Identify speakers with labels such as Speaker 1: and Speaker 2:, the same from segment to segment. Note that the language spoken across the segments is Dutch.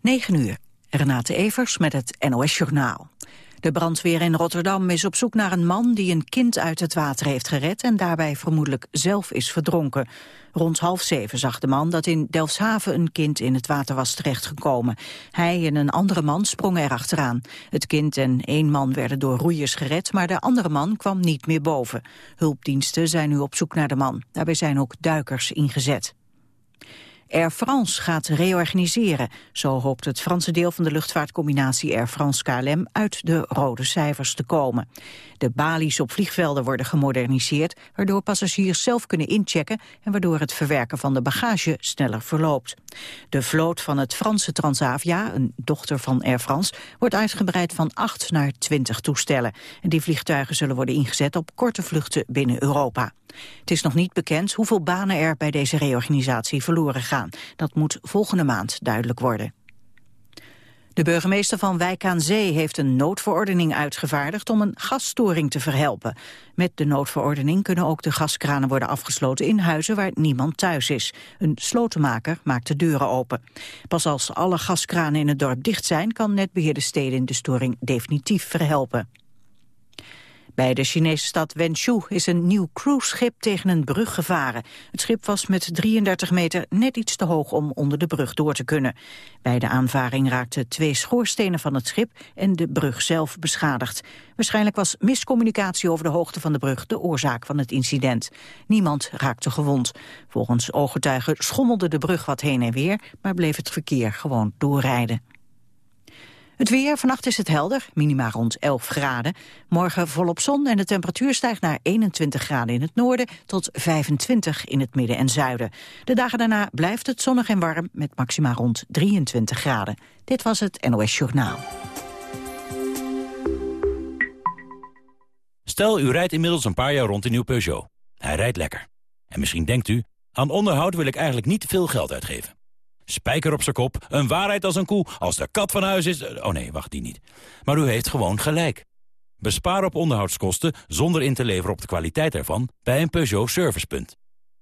Speaker 1: 9 uur. Renate Evers met het NOS Journaal. De brandweer in Rotterdam is op zoek naar een man die een kind uit het water heeft gered en daarbij vermoedelijk zelf is verdronken. Rond half zeven zag de man dat in Delfshaven een kind in het water was terechtgekomen. Hij en een andere man sprongen erachteraan. Het kind en één man werden door roeiers gered, maar de andere man kwam niet meer boven. Hulpdiensten zijn nu op zoek naar de man. Daarbij zijn ook duikers ingezet. Air France gaat reorganiseren. Zo hoopt het Franse deel van de luchtvaartcombinatie Air France-KLM uit de rode cijfers te komen. De balies op vliegvelden worden gemoderniseerd, waardoor passagiers zelf kunnen inchecken en waardoor het verwerken van de bagage sneller verloopt. De vloot van het Franse Transavia, een dochter van Air France, wordt uitgebreid van 8 naar 20 toestellen. En die vliegtuigen zullen worden ingezet op korte vluchten binnen Europa. Het is nog niet bekend hoeveel banen er bij deze reorganisatie verloren gaan. Dat moet volgende maand duidelijk worden. De burgemeester van Wijk aan Zee heeft een noodverordening uitgevaardigd om een gasstoring te verhelpen. Met de noodverordening kunnen ook de gaskranen worden afgesloten in huizen waar niemand thuis is. Een slotenmaker maakt de deuren open. Pas als alle gaskranen in het dorp dicht zijn kan netbeheerder steden de storing definitief verhelpen. Bij de Chinese stad Wenzhou is een nieuw cruiseschip tegen een brug gevaren. Het schip was met 33 meter net iets te hoog om onder de brug door te kunnen. Bij de aanvaring raakten twee schoorstenen van het schip en de brug zelf beschadigd. Waarschijnlijk was miscommunicatie over de hoogte van de brug de oorzaak van het incident. Niemand raakte gewond. Volgens ooggetuigen schommelde de brug wat heen en weer, maar bleef het verkeer gewoon doorrijden. Het weer, vannacht is het helder, minima rond 11 graden. Morgen volop zon en de temperatuur stijgt naar 21 graden in het noorden... tot 25 in het midden en zuiden. De dagen daarna blijft het zonnig en warm met maxima rond 23 graden. Dit was het NOS Journaal.
Speaker 2: Stel, u rijdt inmiddels een paar jaar rond in uw Peugeot. Hij rijdt lekker. En misschien denkt u, aan onderhoud wil ik eigenlijk niet veel geld uitgeven. Spijker op zijn kop, een waarheid als een koe. Als de kat van huis is... Oh nee, wacht, die niet. Maar u heeft gewoon gelijk. Bespaar op onderhoudskosten zonder in te leveren op de kwaliteit ervan... bij een Peugeot Servicepunt.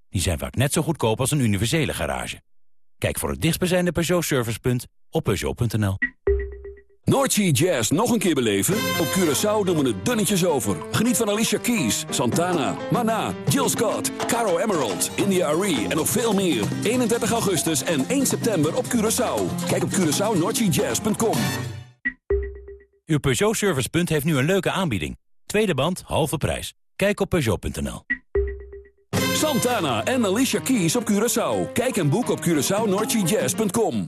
Speaker 2: Die zijn vaak net zo goedkoop als een universele garage. Kijk voor het dichtstbijzijnde Peugeot Servicepunt op Peugeot.nl.
Speaker 3: Noordsea Jazz nog een keer beleven? Op Curaçao doen we het dunnetjes over. Geniet van Alicia Keys, Santana, Mana, Jill Scott, Caro Emerald, India Arie en nog veel meer. 31 augustus en 1 september op Curaçao. Kijk op CuraçaoNoordseaJazz.com
Speaker 2: Uw Peugeot Servicepunt heeft nu een leuke aanbieding. Tweede band, halve prijs. Kijk op Peugeot.nl.
Speaker 3: Santana en Alicia Keys op Curaçao. Kijk en boek op CuraçaoNoordseaJazz.com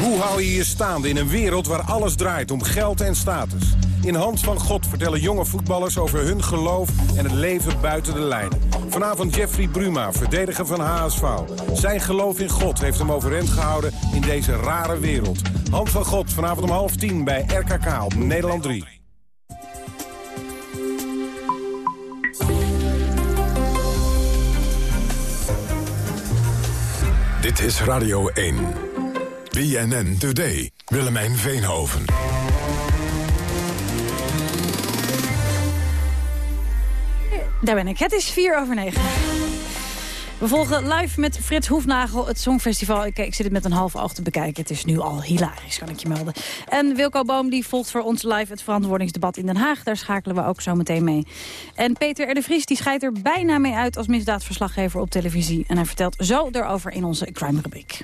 Speaker 4: Hoe hou je je staande in een wereld waar alles draait om geld en status? In Hand van God vertellen jonge voetballers over hun geloof en het leven buiten de lijnen. Vanavond Jeffrey Bruma, verdediger van HSV. Zijn geloof in God heeft hem overeind gehouden in deze rare wereld. Hand van God, vanavond om half tien bij RKK op Nederland 3.
Speaker 5: Dit is Radio 1. BNN Today. Willemijn Veenhoven.
Speaker 6: Daar ben ik. Het is vier over negen. We volgen live met Frits Hoefnagel het Songfestival. Ik, ik zit het met een half oog te bekijken. Het is nu al hilarisch, kan ik je melden. En Wilco Boom die volgt voor ons live het verantwoordingsdebat in Den Haag. Daar schakelen we ook zo meteen mee. En Peter R. de Vries die scheidt er bijna mee uit als misdaadverslaggever op televisie. En hij vertelt zo erover in onze crime-rubriek.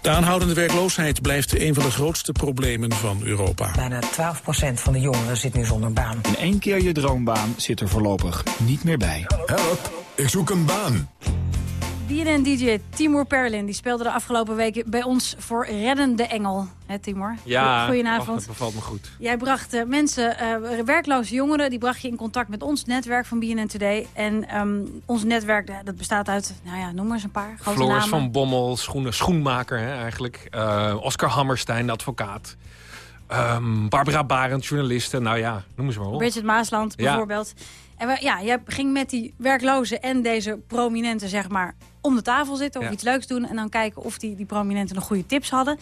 Speaker 7: De aanhoudende werkloosheid blijft een van de grootste problemen van Europa.
Speaker 8: Bijna 12% van de jongeren zit nu zonder baan.
Speaker 9: In één keer je droombaan zit er voorlopig niet meer bij.
Speaker 5: Help, ik zoek een baan.
Speaker 6: BNN-dj Timur Perlin die speelde de afgelopen weken bij ons voor Reddende Engel. Hè, Timur?
Speaker 10: Ja,
Speaker 6: Goedenavond.
Speaker 10: dat bevalt me goed.
Speaker 6: Jij bracht uh, mensen, uh, werkloze jongeren, die bracht je in contact met ons netwerk van BNN Today. En um, ons netwerk, dat bestaat uit, nou ja, noem maar eens een paar grote
Speaker 10: Floris
Speaker 6: namen.
Speaker 10: van Bommel, schoenen, schoenmaker hè, eigenlijk. Uh, Oscar Hammerstein, de advocaat. Um, Barbara Barend, journaliste. Nou ja, noem ze maar op.
Speaker 6: Bridget Maasland
Speaker 10: Ja.
Speaker 6: En we, ja, jij ging met die werklozen en deze prominenten zeg maar om de tafel zitten of
Speaker 10: Ja.
Speaker 6: iets leuks doen. En dan kijken of die, die prominenten nog goede tips hadden.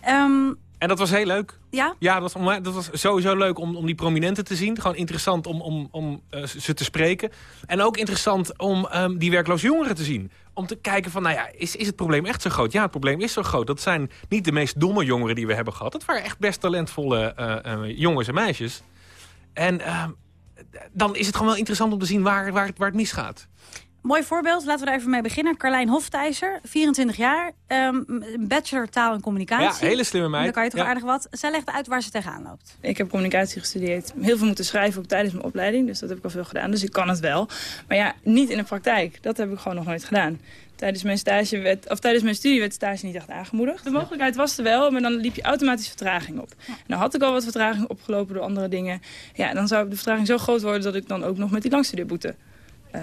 Speaker 6: Ehm,
Speaker 10: En dat was heel leuk.
Speaker 6: ja,
Speaker 10: Ja, dat was, dat was sowieso leuk om, om die prominenten te zien. Gewoon interessant om, om, om eh, ze te spreken. En ook interessant om ehm, die werkloze jongeren te zien. Om te kijken van, nou ja, is, is het probleem echt zo groot? Ja, het probleem is zo groot. Dat zijn niet de meest domme jongeren die we hebben gehad. Dat waren echt best talentvolle eh, eh, jongens en meisjes. En ehm, dan is het gewoon wel interessant om te zien waar, waar, waar het misgaat.
Speaker 6: Mooi voorbeeld. Laten we daar even mee beginnen. Carlijn Hoftijzer, 24 jaar. ehm, bachelor taal en communicatie.
Speaker 10: Ja, hele slimme meid.
Speaker 6: Dan kan je toch
Speaker 10: Ja.
Speaker 6: aardig wat. Zij legt uit waar ze tegenaan loopt.
Speaker 11: Ik heb communicatie gestudeerd. Heel veel moeten schrijven ook tijdens mijn opleiding. Dus dat heb ik al veel gedaan. Dus ik kan het wel. Maar ja, niet in de praktijk. Dat heb ik gewoon nog nooit gedaan. Tijdens mijn, stage werd, of tijdens mijn studie werd stage niet echt aangemoedigd. De mogelijkheid was er wel, maar dan liep je automatisch vertraging op. Nou had ik al wat vertraging opgelopen door andere dingen. Ja, dan zou de vertraging zo groot worden dat ik dan ook nog met die langstudeerboete eh,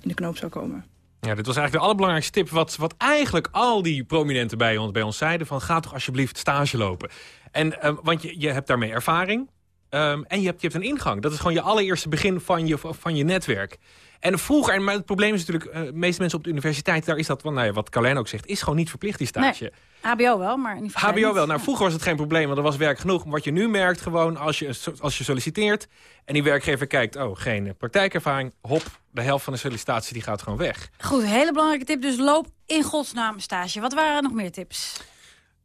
Speaker 11: in de knoop zou komen.
Speaker 10: Ja, dit was eigenlijk de allerbelangrijkste tip. Wat, wat eigenlijk al die prominenten bij ons, bij ons zeiden: van ga toch alsjeblieft stage lopen. En, eh, want je, je hebt daarmee ervaring. ehm, en je hebt, je hebt een ingang. Dat is gewoon je allereerste begin van je, van je netwerk. En vroeger, maar het probleem is natuurlijk, eh, de meeste mensen op de universiteit, daar is dat, nou ja, wat Carlijn ook zegt, is gewoon niet verplicht die stage.
Speaker 6: HBO wel, maar niet
Speaker 10: HBO wel. Nou, vroeger was het geen probleem, want er was werk genoeg. Maar wat je nu merkt gewoon, als je, als je solliciteert... en die werkgever kijkt, oh, geen eh, praktijkervaring... hop, de helft van de sollicitatie die gaat gewoon weg.
Speaker 6: Goed, hele belangrijke tip. Dus loop in godsnaam stage. Wat waren er nog meer tips?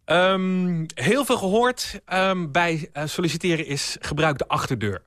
Speaker 10: Ehm, heel veel gehoord ehm, bij eh, solliciteren is gebruik de achterdeur.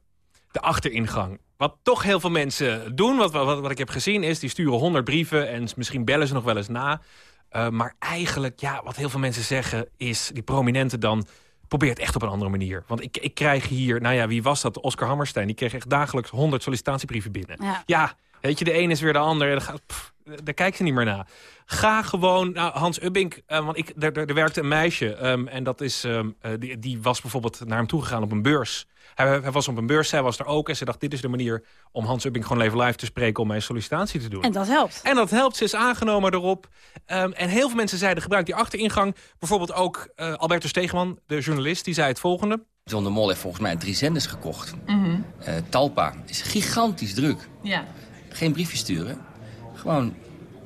Speaker 10: De achteringang. Wat toch heel veel mensen doen, wat, wat, wat ik heb gezien is... die sturen 100 brieven en misschien bellen ze nog wel eens na. Eh, maar eigenlijk, ja, wat heel veel mensen zeggen is... die prominenten dan, probeer het echt op een andere manier. Want ik, ik krijg hier, nou ja, wie was dat? Oscar Hammerstein. Die kreeg echt dagelijks 100 sollicitatiebrieven binnen.
Speaker 6: Ja.
Speaker 10: Ja, weet je, de een is weer de ander. Daar, gaat, pff, daar kijkt ze niet meer naar. Ga gewoon, nou, Hans Ubbink, eh, want ik, er, er, er werkte een meisje... ehm, en dat is, ehm, eh, die, die was bijvoorbeeld naar hem toegegaan op een beurs. Hij, hij was op een beurs, zij was er ook. En ze dacht, dit is de manier om Hans Ubbink gewoon even live te spreken... om mijn sollicitatie te doen.
Speaker 6: En dat helpt.
Speaker 10: En dat helpt, ze is aangenomen erop. Ehm, en heel veel mensen zeiden, gebruik die achteringang. Bijvoorbeeld ook eh Albertus Stegeman, de journalist, die zei het volgende.
Speaker 12: John de Mol heeft volgens mij drie zenders gekocht.
Speaker 13: Mhm.
Speaker 12: Eh, Talpa is gigantisch druk.
Speaker 13: Ja.
Speaker 12: Geen briefje sturen. Gewoon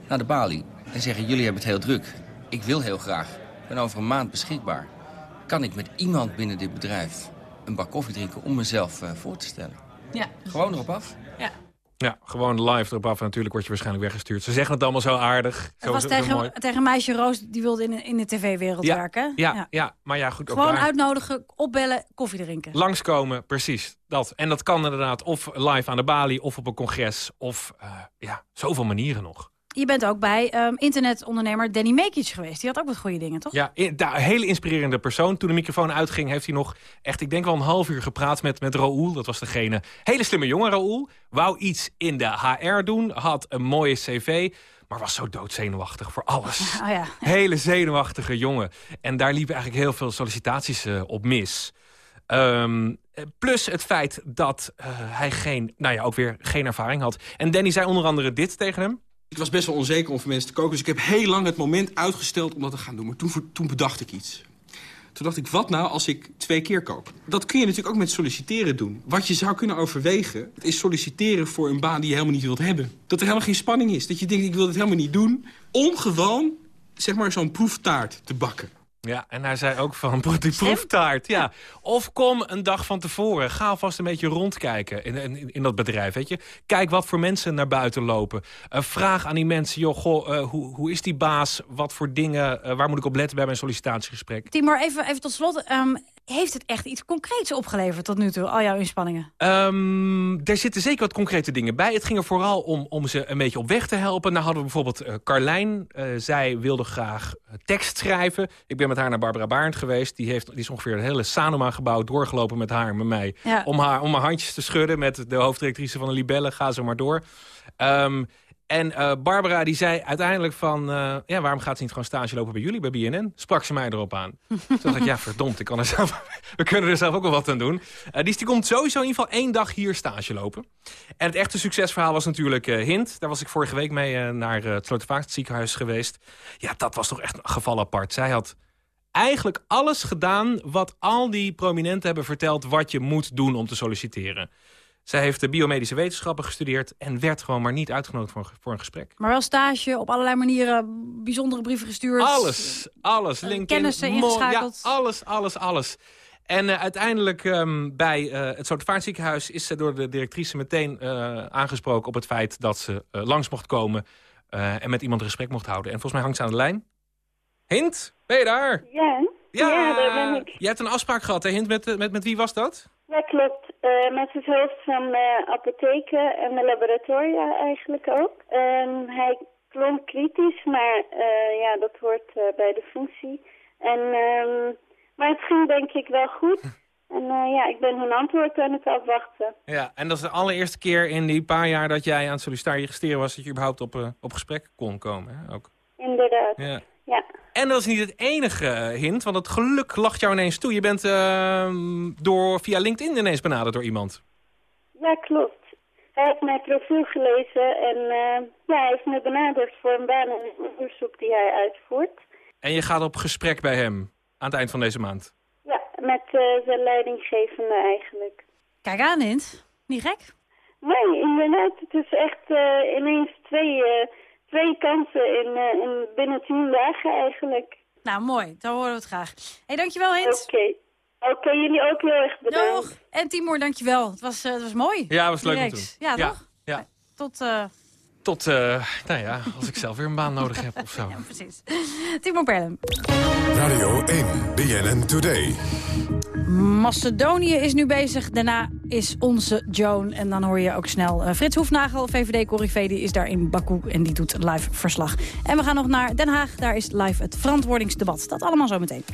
Speaker 12: naar de balie en zeggen... jullie hebben het heel druk. Ik wil heel graag. Ik ben over een maand beschikbaar. Kan ik met iemand binnen dit bedrijf een bak koffie drinken... om mezelf eh, voor te stellen?
Speaker 13: Ja.
Speaker 12: Gewoon erop af.
Speaker 13: Ja.
Speaker 10: Ja, gewoon live erop af. En natuurlijk word je waarschijnlijk weggestuurd. Ze zeggen het allemaal zo aardig.
Speaker 6: Het
Speaker 10: Zo,
Speaker 6: was
Speaker 10: zo- zo
Speaker 6: tegen,
Speaker 10: mooi.
Speaker 6: tegen meisje Roos, die wilde in, in de tv-wereld
Speaker 10: Ja,
Speaker 6: werken.
Speaker 10: Ja, ja. maar ja, goed. ook
Speaker 6: Gewoon
Speaker 10: daar-
Speaker 6: uitnodigen, opbellen, koffie drinken.
Speaker 10: Langskomen, precies. Dat. En dat kan inderdaad of live aan de balie, of op een congres, of eh, ja, zoveel manieren nog.
Speaker 6: Je bent ook bij ehm, internetondernemer Danny Mekic geweest. Die had ook wat goede dingen, toch?
Speaker 10: Ja, in- een hele inspirerende persoon. Toen de microfoon uitging, heeft hij nog echt, ik denk wel een half uur gepraat met, met Raoul. Dat was degene, hele slimme jongen Raoul. Wou iets in de HR doen, had een mooie cv, maar was zo doodzenuwachtig voor alles.
Speaker 6: Oh ja.
Speaker 10: Hele zenuwachtige jongen. En daar liepen eigenlijk heel veel sollicitaties eh, op mis. Ehm, eh, plus het feit dat eh, hij geen, nou ja, ook weer geen ervaring had. En Danny zei onder andere dit tegen hem.
Speaker 14: Ik was best wel onzeker om voor mensen te koken. Dus ik heb heel lang het moment uitgesteld om dat te gaan doen. Maar toen, toen bedacht ik iets. Toen dacht ik, wat nou als ik twee keer kook? Dat kun je natuurlijk ook met solliciteren doen. Wat je zou kunnen overwegen, is solliciteren voor een baan die je helemaal niet wilt hebben. Dat er helemaal geen spanning is. Dat je denkt, ik wil dit helemaal niet doen. Ongewoon, zeg maar, zo'n proeftaart te bakken.
Speaker 10: Ja, en hij zei ook van die proeftaart. Ja. Of kom een dag van tevoren. Ga alvast een beetje rondkijken in, in, in dat bedrijf. Weet je? Kijk wat voor mensen naar buiten lopen. Uh, vraag aan die mensen, joh, goh, uh, hoe, hoe is die baas? Wat voor dingen, uh, waar moet ik op letten bij mijn sollicitatiegesprek?
Speaker 6: Timor, even, even tot slot. Um, heeft het echt iets concreets opgeleverd tot nu toe, al jouw inspanningen?
Speaker 10: Um, er zitten zeker wat concrete dingen bij. Het ging er vooral om, om ze een beetje op weg te helpen. Nou hadden we bijvoorbeeld uh, Carlijn. Uh, zij wilde graag tekst schrijven. Ik ben met haar naar Barbara Barend geweest. Die, heeft, die is ongeveer het hele Sanoma-gebouw doorgelopen met haar en met mij.
Speaker 6: Ja.
Speaker 10: Om, haar, om haar handjes te schudden met de hoofddirectrice van de Libelle. Ga zo maar door. Um, en uh, Barbara die zei uiteindelijk van... Uh, ja, waarom gaat ze niet gewoon stage lopen bij jullie, bij BNN? Sprak ze mij erop aan. Toen dacht ik, ja, verdomd, ik kan er zelf, we kunnen er zelf ook wel wat aan doen. Uh, die, die komt sowieso in ieder geval één dag hier stage lopen. En het echte succesverhaal was natuurlijk Hint. Daar was ik vorige week mee naar het Slotervaart ziekenhuis geweest. Ja, dat was toch echt een geval apart. Zij had eigenlijk alles gedaan wat al die prominenten hebben verteld... wat je moet doen om te solliciteren. Zij heeft de biomedische wetenschappen gestudeerd... en werd gewoon maar niet uitgenodigd voor, een- voor een gesprek.
Speaker 15: Maar wel stage, op allerlei manieren bijzondere brieven gestuurd.
Speaker 10: Alles, alles.
Speaker 15: eh,
Speaker 10: LinkedIn,
Speaker 15: kennissen ingeschakeld.
Speaker 10: Ja, alles, alles, alles. En eh, uiteindelijk ehm, bij eh, het Zoutvaartziekenhuis is ze door de directrice meteen eh, aangesproken op het feit dat ze langs mocht komen eh, en met iemand een gesprek mocht houden. En volgens mij hangt ze aan de lijn. Hint, ben je daar?
Speaker 13: Ja, ja, daar ben ik.
Speaker 10: Je hebt een afspraak gehad, hè Hint? Met, met, met wie was dat?
Speaker 13: Ja, klopt. Eh, met het hoofd van de apotheken en de laboratoria eigenlijk ook. En hij klonk kritisch, maar eh, ja, dat hoort eh, bij de functie. En, ehm, maar het ging denk ik wel goed. En eh, ja, ik ben hun antwoord aan het afwachten.
Speaker 10: Ja, en dat is de allereerste keer in die paar jaar dat jij aan het solliciteren was... dat je überhaupt op, eh, op gesprek kon komen, hè? Ook.
Speaker 13: Inderdaad.
Speaker 10: Ja.
Speaker 13: Ja.
Speaker 10: En dat is niet het enige eh, hint, want het geluk lacht jou ineens toe. Je bent ehm, door, via LinkedIn ineens benaderd door iemand.
Speaker 13: Ja, klopt. Hij heeft mijn profiel gelezen en eh, ja, hij heeft me benaderd voor een baan in een onderzoek die hij uitvoert.
Speaker 10: En je gaat op gesprek bij hem aan het eind van deze maand.
Speaker 13: Ja, met eh, zijn leidinggevende eigenlijk.
Speaker 15: Kijk aan, Hint. Niet gek?
Speaker 13: Nee, inderdaad. Het is echt eh, ineens twee, eh, twee kansen in, eh, in binnen tien dagen eigenlijk.
Speaker 15: Nou, mooi. Dan horen we het graag. hey, dankjewel, Hint.
Speaker 13: Oké. Oké, jullie ook heel erg bedankt.
Speaker 15: Doeg. En Timor, dankjewel. Het was, eh, het was mooi.
Speaker 10: Ja, was leuk
Speaker 15: Die
Speaker 10: om te doen.
Speaker 15: Ja,
Speaker 10: Ja,
Speaker 15: toch?
Speaker 10: ja.
Speaker 15: Tot, eh,
Speaker 10: Tot, eh, nou ja, als ik zelf weer een baan nodig heb of zo.
Speaker 15: precies. Timor Perlem.
Speaker 5: Radio 1, BNN Today.
Speaker 15: Macedonië is nu bezig. Daarna is onze Joan. En dan hoor je ook snel eh, Frits Hoefnagel, VVD-corrivé. Die is daar in Baku en die doet live verslag. En we gaan nog naar Den Haag. Daar is live het verantwoordingsdebat. Dat allemaal zo meteen.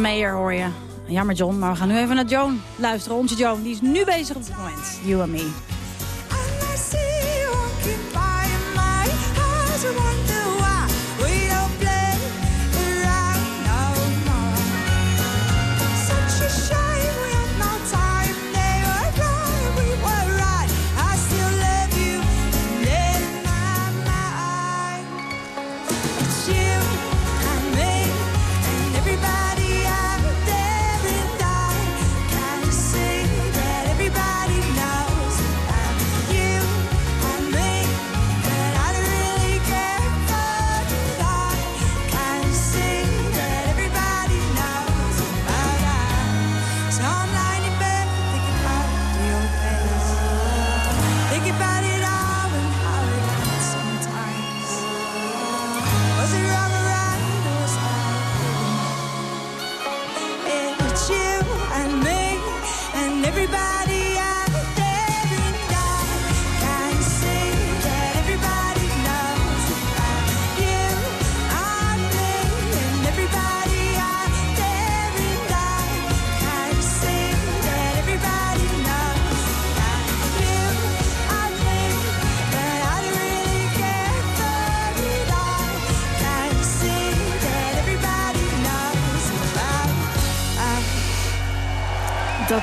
Speaker 15: John hoor je. Jammer John, maar we gaan nu even naar Joan luisteren. Onze Joan, die is nu bezig op dit moment. You and me.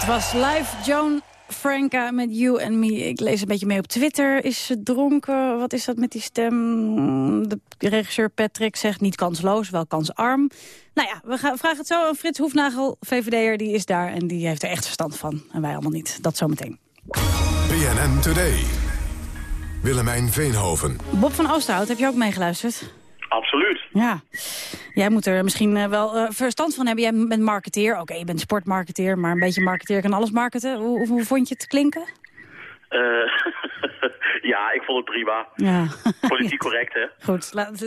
Speaker 6: Was live Joan Franca met You and Me. Ik lees een beetje mee op Twitter. Is ze dronken? Wat is dat met die stem? De regisseur Patrick zegt niet kansloos, wel kansarm. Nou ja, we gaan, vragen het zo aan Frits Hoefnagel, VVD'er. Die is daar en die heeft er echt verstand van. En wij allemaal niet. Dat zometeen.
Speaker 5: BNN Today. Willemijn Veenhoven.
Speaker 6: Bob van Oosterhout, heb je ook meegeluisterd?
Speaker 16: Absoluut.
Speaker 6: Ja. Jij moet er misschien uh, wel uh, verstand van hebben. Jij bent marketeer. Oké, je bent sportmarketeer, maar een beetje marketeer kan alles marketen. Hoe, hoe vond je het klinken?
Speaker 16: Uh, ja, ik vond het prima.
Speaker 6: Ja.
Speaker 16: Politiek correct, hè?
Speaker 6: Goed. Laat,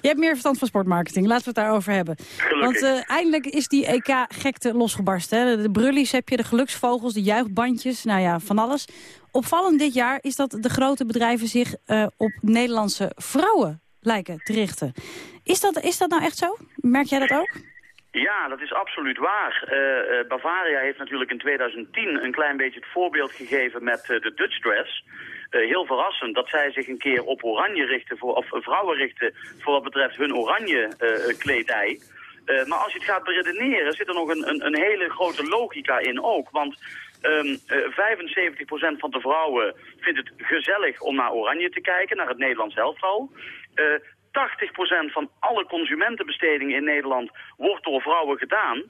Speaker 6: je hebt meer verstand van sportmarketing. Laten we het daarover hebben.
Speaker 16: Gelukkig.
Speaker 6: Want eindelijk is die EK-gekte losgebarsten. Hè? De brullies heb je, de geluksvogels, de juichbandjes. Nou ja, van alles. Opvallend dit jaar is dat de grote bedrijven zich op Nederlandse vrouwen lijken te richten. Is dat, is dat nou echt zo? Merk jij dat ook?
Speaker 16: Ja, dat is absoluut waar. Uh, Bavaria heeft natuurlijk in 2010 een klein beetje het voorbeeld gegeven met uh, de Dutch Dress. heel verrassend dat zij zich een keer op oranje richten, voor, of vrouwen richten voor wat betreft hun oranje kledij. maar als je het gaat beredeneren, zit er nog een, een, een hele grote logica in ook. Want Um, uh, 75% van de vrouwen vindt het gezellig om naar Oranje te kijken, naar het Nederlands elftal. Uh, 80% van alle consumentenbestedingen in Nederland wordt door vrouwen gedaan.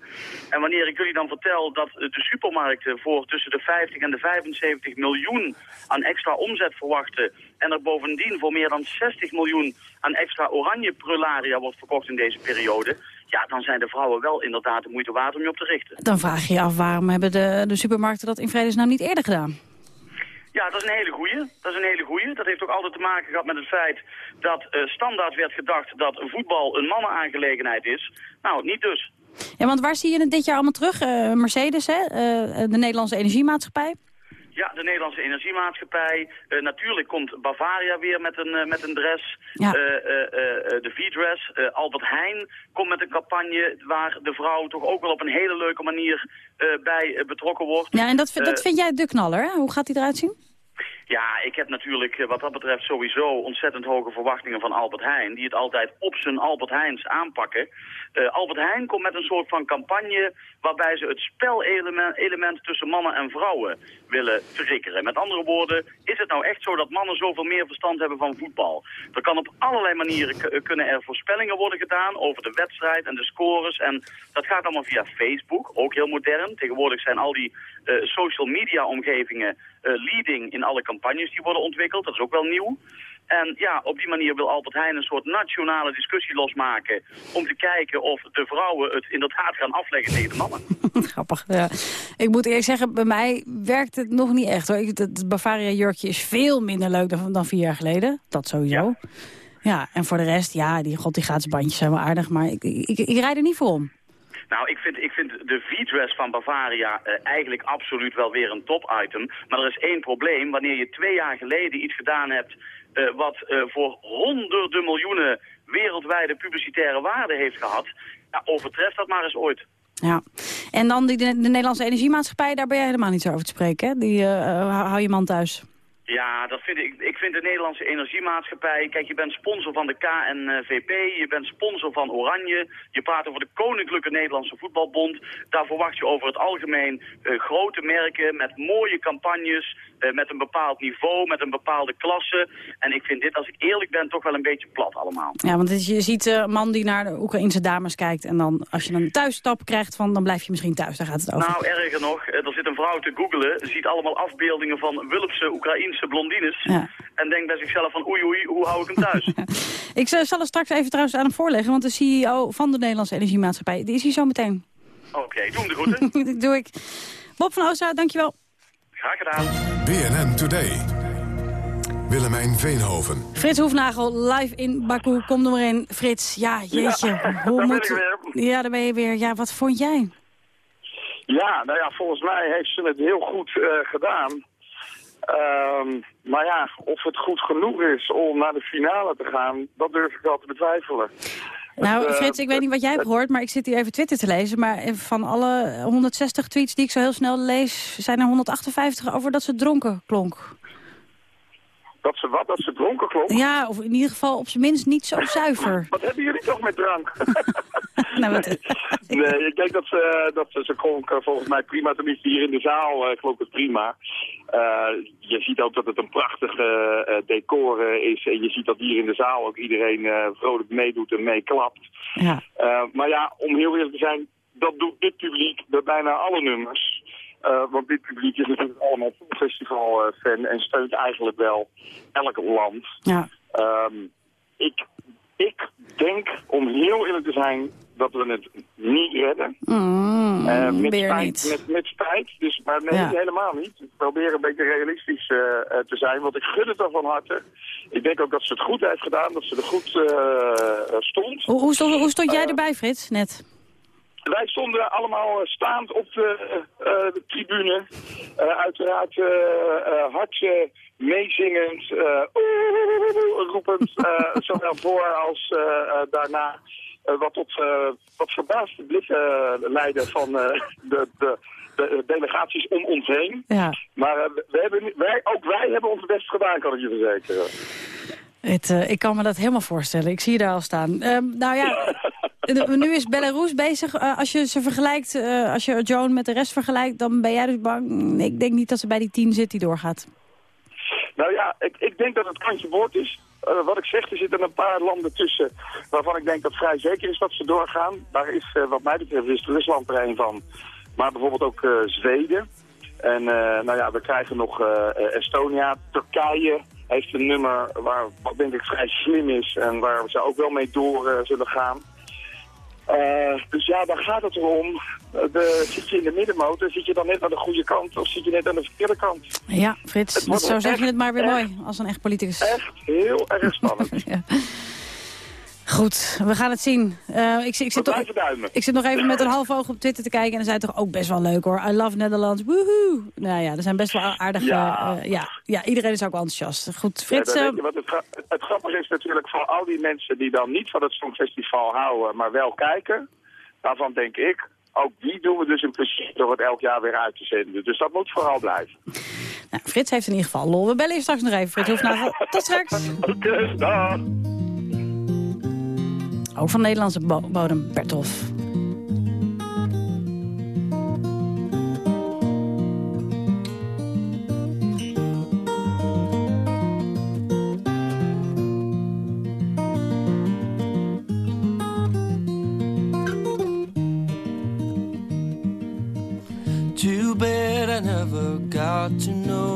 Speaker 16: En wanneer ik jullie dan vertel dat de supermarkten voor tussen de 50 en de 75 miljoen aan extra omzet verwachten... en er bovendien voor meer dan 60 miljoen aan extra oranje prularia wordt verkocht in deze periode... ja, dan zijn de vrouwen wel inderdaad de moeite waard om je op te richten.
Speaker 6: Dan vraag je je af waarom hebben de, de supermarkten dat in vredesnaam niet eerder gedaan?
Speaker 16: Ja, dat is een hele goeie. Dat is een hele goeie. Dat heeft ook altijd te maken gehad met het feit dat uh, standaard werd gedacht dat voetbal een mannenaangelegenheid is. Nou, niet dus.
Speaker 6: Ja, want waar zie je het dit jaar allemaal terug? Uh, Mercedes, hè? Uh, de Nederlandse Energiemaatschappij?
Speaker 16: Ja, de Nederlandse Energiemaatschappij. Uh, natuurlijk komt Bavaria weer met een, uh, met een dress.
Speaker 6: Ja.
Speaker 16: Uh, de V-dress. Albert Heijn komt met een campagne waar de vrouw toch ook wel op een hele leuke manier bij betrokken wordt.
Speaker 6: Ja, en dat, dat vind jij de knaller, hè? Hoe gaat die eruit zien?
Speaker 16: Ja, ik heb natuurlijk wat dat betreft sowieso ontzettend hoge verwachtingen van Albert Heijn. Die het altijd op zijn Albert Heijns aanpakken. Uh, Albert Heijn komt met een soort van campagne waarbij ze het spelelement element tussen mannen en vrouwen willen verrikkeren. Met andere woorden, is het nou echt zo dat mannen zoveel meer verstand hebben van voetbal? Er kan op allerlei manieren kunnen er voorspellingen worden gedaan over de wedstrijd en de scores. En dat gaat allemaal via Facebook, ook heel modern. Tegenwoordig zijn al die social media omgevingen leading in alle campagnes die worden ontwikkeld. Dat is ook wel nieuw. En ja, op die manier wil Albert Heijn een soort nationale discussie losmaken... om te kijken of de vrouwen het inderdaad gaan afleggen tegen de mannen.
Speaker 6: Grappig, ja. Ik moet eerlijk zeggen, bij mij werkt het nog niet echt. hoor. Het Bavaria-jurkje is veel minder leuk dan, dan vier jaar geleden. Dat sowieso. Ja. ja, en voor de rest, ja, die, god, die gratis bandjes zijn wel aardig... maar ik, ik, ik, ik rijd er niet voor om.
Speaker 16: Nou, ik vind, ik vind de V-dress van Bavaria uh, eigenlijk absoluut wel weer een top-item. Maar er is één probleem. Wanneer je twee jaar geleden iets gedaan hebt... Uh, wat uh, voor honderden miljoenen wereldwijde publicitaire waarde heeft gehad... Ja, overtreft dat maar eens ooit.
Speaker 6: Ja, en dan de, de Nederlandse Energiemaatschappij, daar ben jij helemaal niet zo over te spreken. Hè? Die hou je man thuis.
Speaker 16: Ja, dat vind ik. Ik vind de Nederlandse Energiemaatschappij. Kijk, je bent sponsor van de KNVP, je bent sponsor van Oranje. Je praat over de Koninklijke Nederlandse Voetbalbond. Daar verwacht je over het algemeen uh, grote merken met mooie campagnes, uh, met een bepaald niveau, met een bepaalde klasse. En ik vind dit, als ik eerlijk ben, toch wel een beetje plat allemaal.
Speaker 6: Ja, want je ziet een man die naar de Oekraïnse dames kijkt en dan als je een thuisstap krijgt, van, dan blijf je misschien thuis. Daar gaat het over.
Speaker 16: Nou, erger nog, er zit een vrouw te googelen, ziet allemaal afbeeldingen van Wulpse Oekraïnse blondines.
Speaker 6: Ja.
Speaker 16: En denkt bij zichzelf van oei oei, hoe hou ik hem thuis?
Speaker 6: ik zal het straks even trouwens aan hem voorleggen. Want de CEO van de Nederlandse Energiemaatschappij, die is hier zo meteen.
Speaker 16: Oké, okay, doe hem de groeten.
Speaker 6: doe ik. Bob van Oosterhout, dankjewel.
Speaker 16: Graag gedaan.
Speaker 5: BNN Today. Willemijn Veenhoven.
Speaker 6: Frits Hoefnagel, live in Baku. Kom er maar in. Frits, ja, jeetje.
Speaker 17: Ja,
Speaker 6: hoe
Speaker 17: daar
Speaker 6: moet...
Speaker 17: ben ik weer.
Speaker 6: Ja, daar ben je weer. Ja, wat vond jij?
Speaker 17: Ja, nou ja, volgens mij heeft ze het heel goed uh, gedaan. Um, maar ja, of het goed genoeg is om naar de finale te gaan, dat durf ik wel te betwijfelen.
Speaker 6: Nou,
Speaker 17: het,
Speaker 6: Frits, ik weet niet wat jij hebt gehoord, maar ik zit hier even Twitter te lezen. Maar van alle 160 tweets die ik zo heel snel lees, zijn er 158 over dat ze dronken klonk.
Speaker 17: Dat ze wat? Dat ze dronken klonk?
Speaker 6: Ja, of in ieder geval op zijn minst niet zo zuiver.
Speaker 17: Wat hebben jullie toch met drank?
Speaker 6: nou, wat,
Speaker 17: Nee, ik denk dat ze, dat ze, ze klonk eh, volgens mij prima. Tenminste, hier in de zaal uh, klonk het prima. Uh, je ziet ook dat het een prachtig uh, decor is. En je ziet dat hier in de zaal ook iedereen vrolijk meedoet en meeklapt.
Speaker 6: Ja.
Speaker 17: maar ja, om heel eerlijk te zijn, dat doet dit publiek bij bijna alle nummers. Want dit publiek is natuurlijk allemaal festivalfan en steunt eigenlijk wel elk land.
Speaker 6: Ja.
Speaker 17: Um, ik, ik denk, om heel eerlijk te zijn, dat we het niet redden.
Speaker 6: Mm,
Speaker 17: uh, met, spijt,
Speaker 6: niet.
Speaker 17: Met, met spijt, dus, maar nee,
Speaker 6: Ja.
Speaker 17: helemaal niet. Ik probeer een beetje realistisch eh, eh, te zijn, want ik gun het er van harte. Ik denk ook dat ze het goed heeft gedaan, dat ze er goed eh, eh, stond.
Speaker 6: Hoe, hoe, stond, hoe stond jij
Speaker 17: Eh,
Speaker 6: erbij, Frits, net?
Speaker 17: Wij stonden allemaal eh, staand op de, eh, de tribune. Eh, uiteraard eh, eh, hard eh, meezingend, eh, oeh, roepend, eh, zowel voor als eh, eh, daarna. eh, wat tot eh, wat verbaasde blikken eh, leidde van eh, de, de, de delegaties om ons heen.
Speaker 6: Ja.
Speaker 17: Maar eh, we hebben, wij, ook wij hebben ons best gedaan, kan ik je verzekeren.
Speaker 6: Het, eh, ik kan me dat helemaal voorstellen. Ik zie je daar al staan. Ehm, nou ja, nu is Belarus bezig. Eh, als je ze vergelijkt, eh, als je Joan met de rest vergelijkt... dan ben jij dus bang. Ik denk niet dat ze bij die tien zit die doorgaat.
Speaker 17: Nou ja, ik, ik denk dat het kantje woord is. Eh, wat ik zeg, er zitten een paar landen tussen waarvan ik denk dat vrij zeker is dat ze doorgaan. Daar is, wat mij betreft, is Rusland er een van. Maar bijvoorbeeld ook Zweden. En nou ja, we krijgen nog Estonia. Turkije heeft een nummer waar, wat denk ik vrij slim is en waar ze ook wel mee door zullen gaan. Eh, dus ja, daar gaat het erom. Eh, de, zit je in de middenmotor, zit je dan net aan de goede kant of zit je net aan de verkeerde kant?
Speaker 6: Ja, Frits, zo zeg je het maar weer
Speaker 17: echt,
Speaker 6: mooi. Als een echt politicus.
Speaker 17: Echt heel erg spannend.
Speaker 6: Ja. Goed, we gaan het zien. Eh, ik, ik, zit toch, ik zit nog even met een half oog op Twitter te kijken... en dan zei het toch ook best wel leuk hoor. I love Netherlands, woehoe. Nou ja, er zijn best wel aardige...
Speaker 17: Ja.
Speaker 6: eh, ja, ja, iedereen is ook enthousiast. Goed, Frits... eh,
Speaker 17: weet je wat het, gra- het grappige is natuurlijk voor al die mensen die dan niet van het Songfestival houden, maar wel kijken. Daarvan denk ik, ook die doen we dus een plezier door het elk jaar weer uit te zenden. Dus dat moet vooral blijven.
Speaker 6: nou, Frits heeft in ieder geval lol. We bellen je straks nog even, Frits Hoefnagel. Tot straks.
Speaker 17: Oké, dag.
Speaker 6: Ook van Nederlandse bo- bodem, Bertolf.
Speaker 18: To know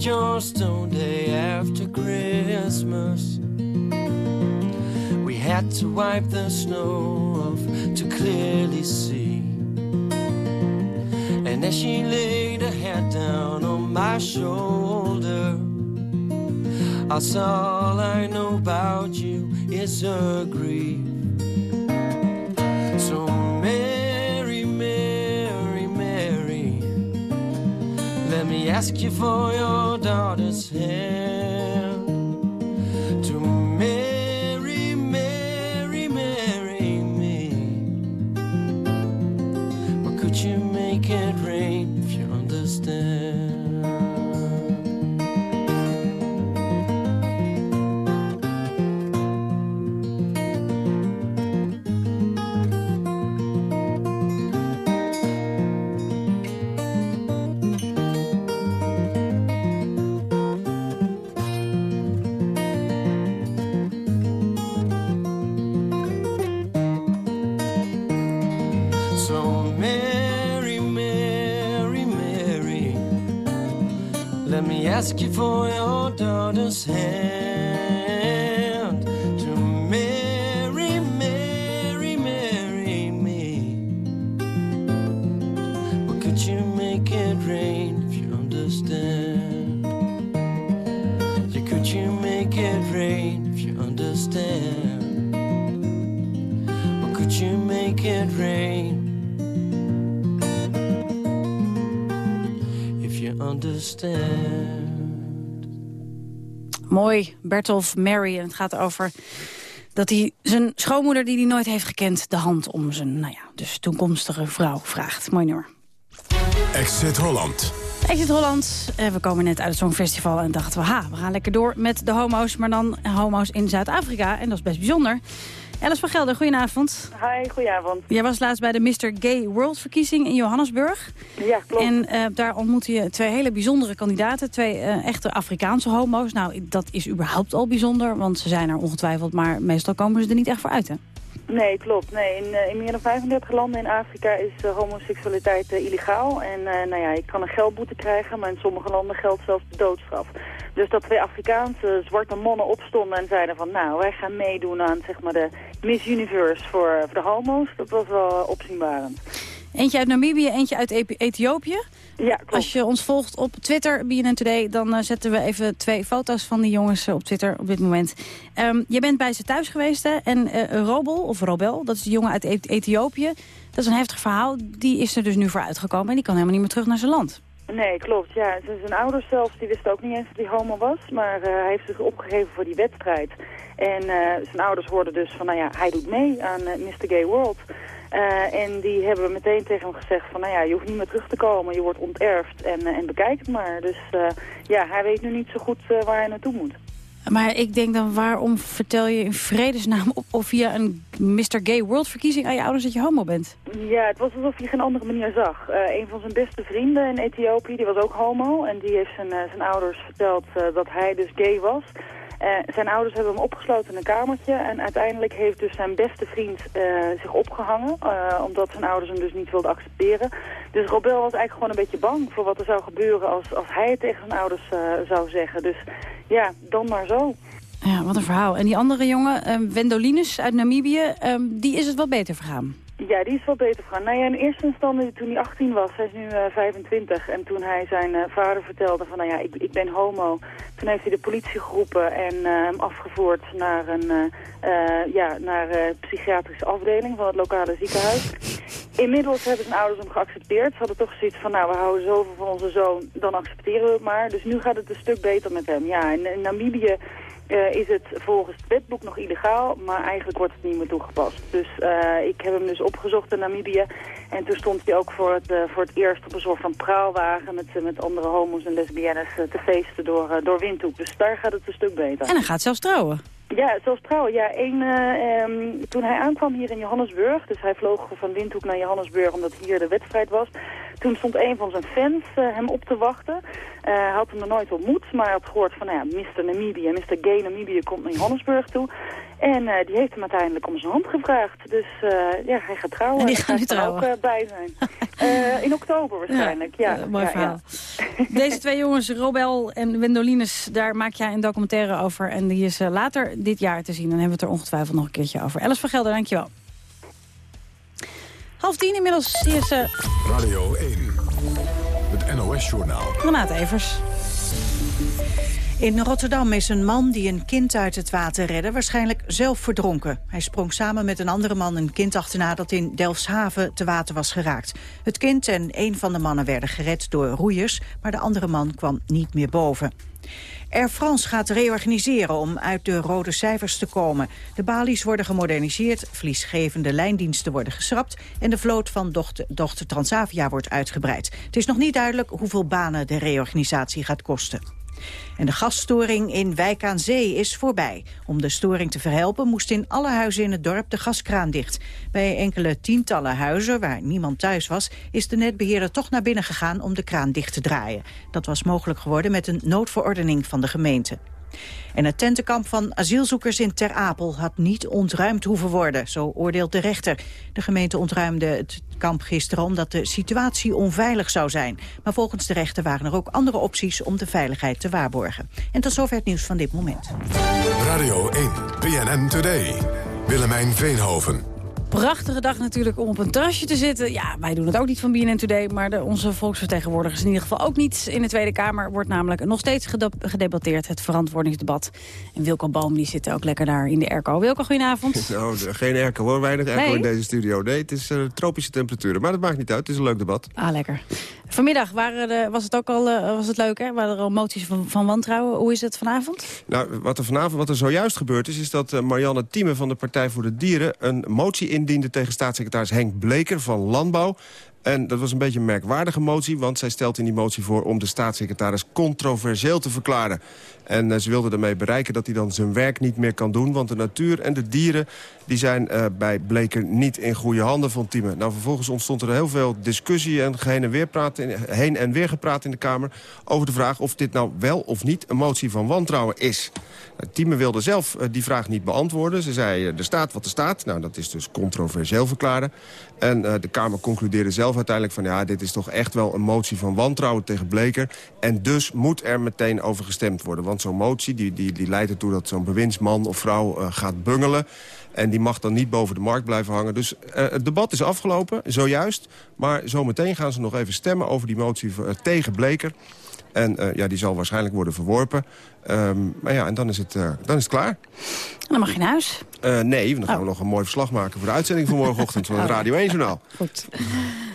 Speaker 18: visited your stone day after Christmas. We had to wipe the snow off to clearly see. And as she laid her head down on my shoulder, saw all I know about you is her grief. Ask you for your daughter's hand ask you for your daughter's hand to marry, marry, marry me. Well, could you make it rain if you understand? Yeah, could you make it rain if you understand? Well, could you make it rain? If you understand.
Speaker 6: Bertolf Mary. En het gaat over dat hij zijn schoonmoeder, die hij nooit heeft gekend... de hand om zijn, nou ja, dus toekomstige vrouw vraagt. Mooi nummer.
Speaker 5: Exit Holland.
Speaker 6: Exit Holland. Eh, we komen net uit het Songfestival en dachten we... ha, we gaan lekker door met de homo's, maar dan homo's in Zuid-Afrika. En dat is best bijzonder. Alice van Gelder, goedenavond.
Speaker 19: Hi, goedenavond.
Speaker 6: Jij was laatst bij de Mr. Gay World verkiezing in Johannesburg.
Speaker 19: Ja, klopt.
Speaker 6: En eh, daar ontmoette je twee hele bijzondere kandidaten. Twee eh, echte Afrikaanse homo's. Nou, dat is überhaupt al bijzonder, want ze zijn er ongetwijfeld. Maar meestal komen ze er niet echt voor uit, hè?
Speaker 19: Nee, klopt. Nee, in, eh, in meer dan 35 landen in Afrika is eh, homoseksualiteit eh, illegaal. En nou ja, je kan een geldboete krijgen, maar in sommige landen geldt zelfs de doodstraf. Dus dat twee Afrikaanse zwarte mannen opstonden en zeiden van... nou, wij gaan meedoen aan zeg maar, de Miss Universe voor, voor de homo's. Dat was wel opzienbarend.
Speaker 6: Eentje uit Namibië, eentje uit Ethiopië.
Speaker 19: Ja, klopt.
Speaker 6: Als je ons volgt op Twitter, BNN Today... dan eh, zetten we even twee foto's van die jongens eh, op Twitter op dit moment. Ehm, je bent bij ze thuis geweest, hè? En eh, Robel, of Robel, dat is de jongen uit Ethiopië... dat is een heftig verhaal. Die is er dus nu voor uitgekomen... en die kan helemaal niet meer terug naar zijn land.
Speaker 19: Nee, klopt. Ja, zijn ouders zelfs die wisten ook niet eens dat hij homo was. Maar hij heeft zich opgegeven voor die wedstrijd. En zijn ouders hoorden dus van, nou ja, hij doet mee aan Mr. Gay World. Eh, en die hebben meteen tegen hem gezegd van, nou ja, je hoeft niet meer terug te komen. Je wordt onterfd en, eh, en bekijk het maar. Dus eh, ja, hij weet nu niet zo goed waar hij naartoe moet.
Speaker 6: Maar ik denk dan, waarom vertel je in vredesnaam op... of via een Mr. Gay World verkiezing aan je ouders dat je homo bent?
Speaker 19: Ja, het was alsof hij geen andere manier zag. Een van zijn beste vrienden in Ethiopië, die was ook homo. En die heeft zijn, zijn ouders verteld dat hij dus gay was. Eh, zijn ouders hebben hem opgesloten in een kamertje. En uiteindelijk heeft dus zijn beste vriend eh, zich opgehangen. eh, omdat zijn ouders hem dus niet wilden accepteren. Dus Robel was eigenlijk gewoon een beetje bang voor wat er zou gebeuren als, als hij het tegen zijn ouders zou zeggen. Dus ja, dan maar zo.
Speaker 6: Ja, wat een verhaal. En die andere jongen, eh, Wendolinus uit Namibië... die is het wel beter vergaan.
Speaker 19: Ja, die is wel beter gegaan. Nou ja, in eerste instantie toen hij 18 was, hij is nu eh, 25. En toen hij zijn eh, vader vertelde van, nou ja, ik, ik ben homo. Toen heeft hij de politie geroepen en eh, hem afgevoerd naar een eh, eh, ja, naar, eh, psychiatrische afdeling van het lokale ziekenhuis. Inmiddels hebben zijn ouders hem geaccepteerd. Ze hadden toch zoiets van, nou, we houden zoveel van onze zoon, dan accepteren we het maar. Dus nu gaat het een stuk beter met hem. Ja, in Namibië eh, is het volgens het wetboek nog illegaal, maar eigenlijk wordt het niet meer toegepast. Dus eh, ik heb hem dus opgezocht in Namibië en toen stond hij ook voor het, eh, voor het eerst op een soort van praalwagen met, met andere homo's en lesbiennes te feesten door, door Windhoek. Dus daar gaat het een stuk beter.
Speaker 6: En hij gaat zelfs trouwen.
Speaker 19: Ja, zoals trouwen. Ja, één, eh, ehm, toen hij aankwam hier in Johannesburg, dus hij vloog van Windhoek naar Johannesburg omdat hier de wedstrijd was. Toen stond een van zijn fans eh, hem op te wachten. Eh, hij had hem nog nooit ontmoet, maar hij had gehoord van, nou ja, Mr. Namibia, Mr. Gay Namibia komt naar Johannesburg toe. En die heeft hem uiteindelijk om zijn hand gevraagd. Dus ja, hij gaat trouwen.
Speaker 6: En die gaat nu
Speaker 19: er ook
Speaker 6: trouwen.
Speaker 19: eh, bij zijn. Eh, in oktober waarschijnlijk, ja.
Speaker 6: Eh, mooi
Speaker 19: Ja,
Speaker 6: verhaal.
Speaker 19: ja.
Speaker 6: Deze twee jongens, Robel en Wendolinus, daar maak jij een documentaire over. En die is eh, later dit jaar te zien. Dan hebben we het er ongetwijfeld nog een keertje over. Alice van Gelder, dankjewel. Half tien inmiddels. Hier is eh,
Speaker 5: Radio 1. Het NOS-journaal.
Speaker 6: Renate Evers.
Speaker 1: In Rotterdam is een man die een kind uit het water redde waarschijnlijk zelf verdronken. Hij sprong samen met een andere man een kind achterna dat in Delfshaven te water was geraakt. Het kind en een van de mannen werden gered door roeiers, maar de andere man kwam niet meer boven. Air France gaat reorganiseren om uit de rode cijfers te komen. De balies worden gemoderniseerd, verliesgevende lijndiensten worden geschrapt... en de vloot van dochter, dochter Transavia wordt uitgebreid. Het is nog niet duidelijk hoeveel banen de reorganisatie gaat kosten. En de gasstoring in Wijk aan Zee is voorbij. Om de storing te verhelpen moest in alle huizen in het dorp de gaskraan dicht. Bij enkele tientallen huizen waar niemand thuis was... is de netbeheerder toch naar binnen gegaan om de kraan dicht te draaien. Dat was mogelijk geworden met een noodverordening van de gemeente. En het tentenkamp van asielzoekers in Ter Apel had niet ontruimd hoeven worden, zo oordeelt de rechter. De gemeente ontruimde het kamp gisteren omdat de situatie onveilig zou zijn. Maar volgens de rechter waren er ook andere opties om de veiligheid te waarborgen. En tot zover het nieuws van dit moment.
Speaker 5: Radio 1, BNN Today. Willemijn Veenhoven.
Speaker 6: Prachtige dag natuurlijk om op een terrasje te zitten. Ja, wij doen het ook niet van BNN Today, maar de, onze volksvertegenwoordigers in ieder geval ook niet. In de Tweede Kamer wordt namelijk nog steeds gedebatteerd het verantwoordingsdebat. En Wilco Boom die zit ook lekker daar in de airco. Wilco, goedenavond.
Speaker 20: Nou, geen airco hoor, weinig airco
Speaker 6: Nee?
Speaker 20: in deze studio. Nee, het is eh, tropische temperaturen, maar dat maakt niet uit. Het is een leuk debat.
Speaker 6: Ah, lekker. Vanmiddag waren de, was het ook al eh, was het leuk, hè? Waren er al moties van, van wantrouwen. Hoe is het vanavond?
Speaker 20: Nou, wat er vanavond, wat er zojuist gebeurd is... is dat eh, Marianne Thieme van de Partij voor de Dieren... een motie indiende tegen staatssecretaris Henk Bleker van Landbouw. En dat was een beetje een merkwaardige motie... want zij stelt in die motie voor om de staatssecretaris controversieel te verklaren. En eh, ze wilde daarmee bereiken dat hij dan zijn werk niet meer kan doen... want de natuur en de dieren die zijn eh, bij Bleker niet in goede handen, vond Thieme. Nou, vervolgens ontstond er heel veel discussie en heen en weer, heen en weer gepraat in de Kamer... over de vraag of dit nou wel of niet een motie van wantrouwen is. Nou, Thieme wilde zelf eh, die vraag niet beantwoorden. Ze zei, er staat wat er staat. Nou, dat is dus controversieel verklaren. En eh, de Kamer concludeerde zelf uiteindelijk van... ja, dit is toch echt wel een motie van wantrouwen tegen Bleker. En dus moet er meteen over gestemd worden. Want zo'n motie die, die, die leidt ertoe dat zo'n bewindsman of vrouw eh, gaat bungelen. En die mag dan niet boven de markt blijven hangen. Dus eh, het debat is afgelopen, zojuist. Maar zometeen gaan ze nog even stemmen over die motie tegen Bleker. En ja, die zal waarschijnlijk worden verworpen. Ehm, maar ja, en dan is het, eh, dan is het klaar.
Speaker 6: En dan mag je naar huis.
Speaker 20: Eh, nee, dan gaan we nog een mooi verslag maken voor de uitzending van morgenochtend van het
Speaker 6: Oh.
Speaker 20: Radio 1-journaal.
Speaker 6: Goed.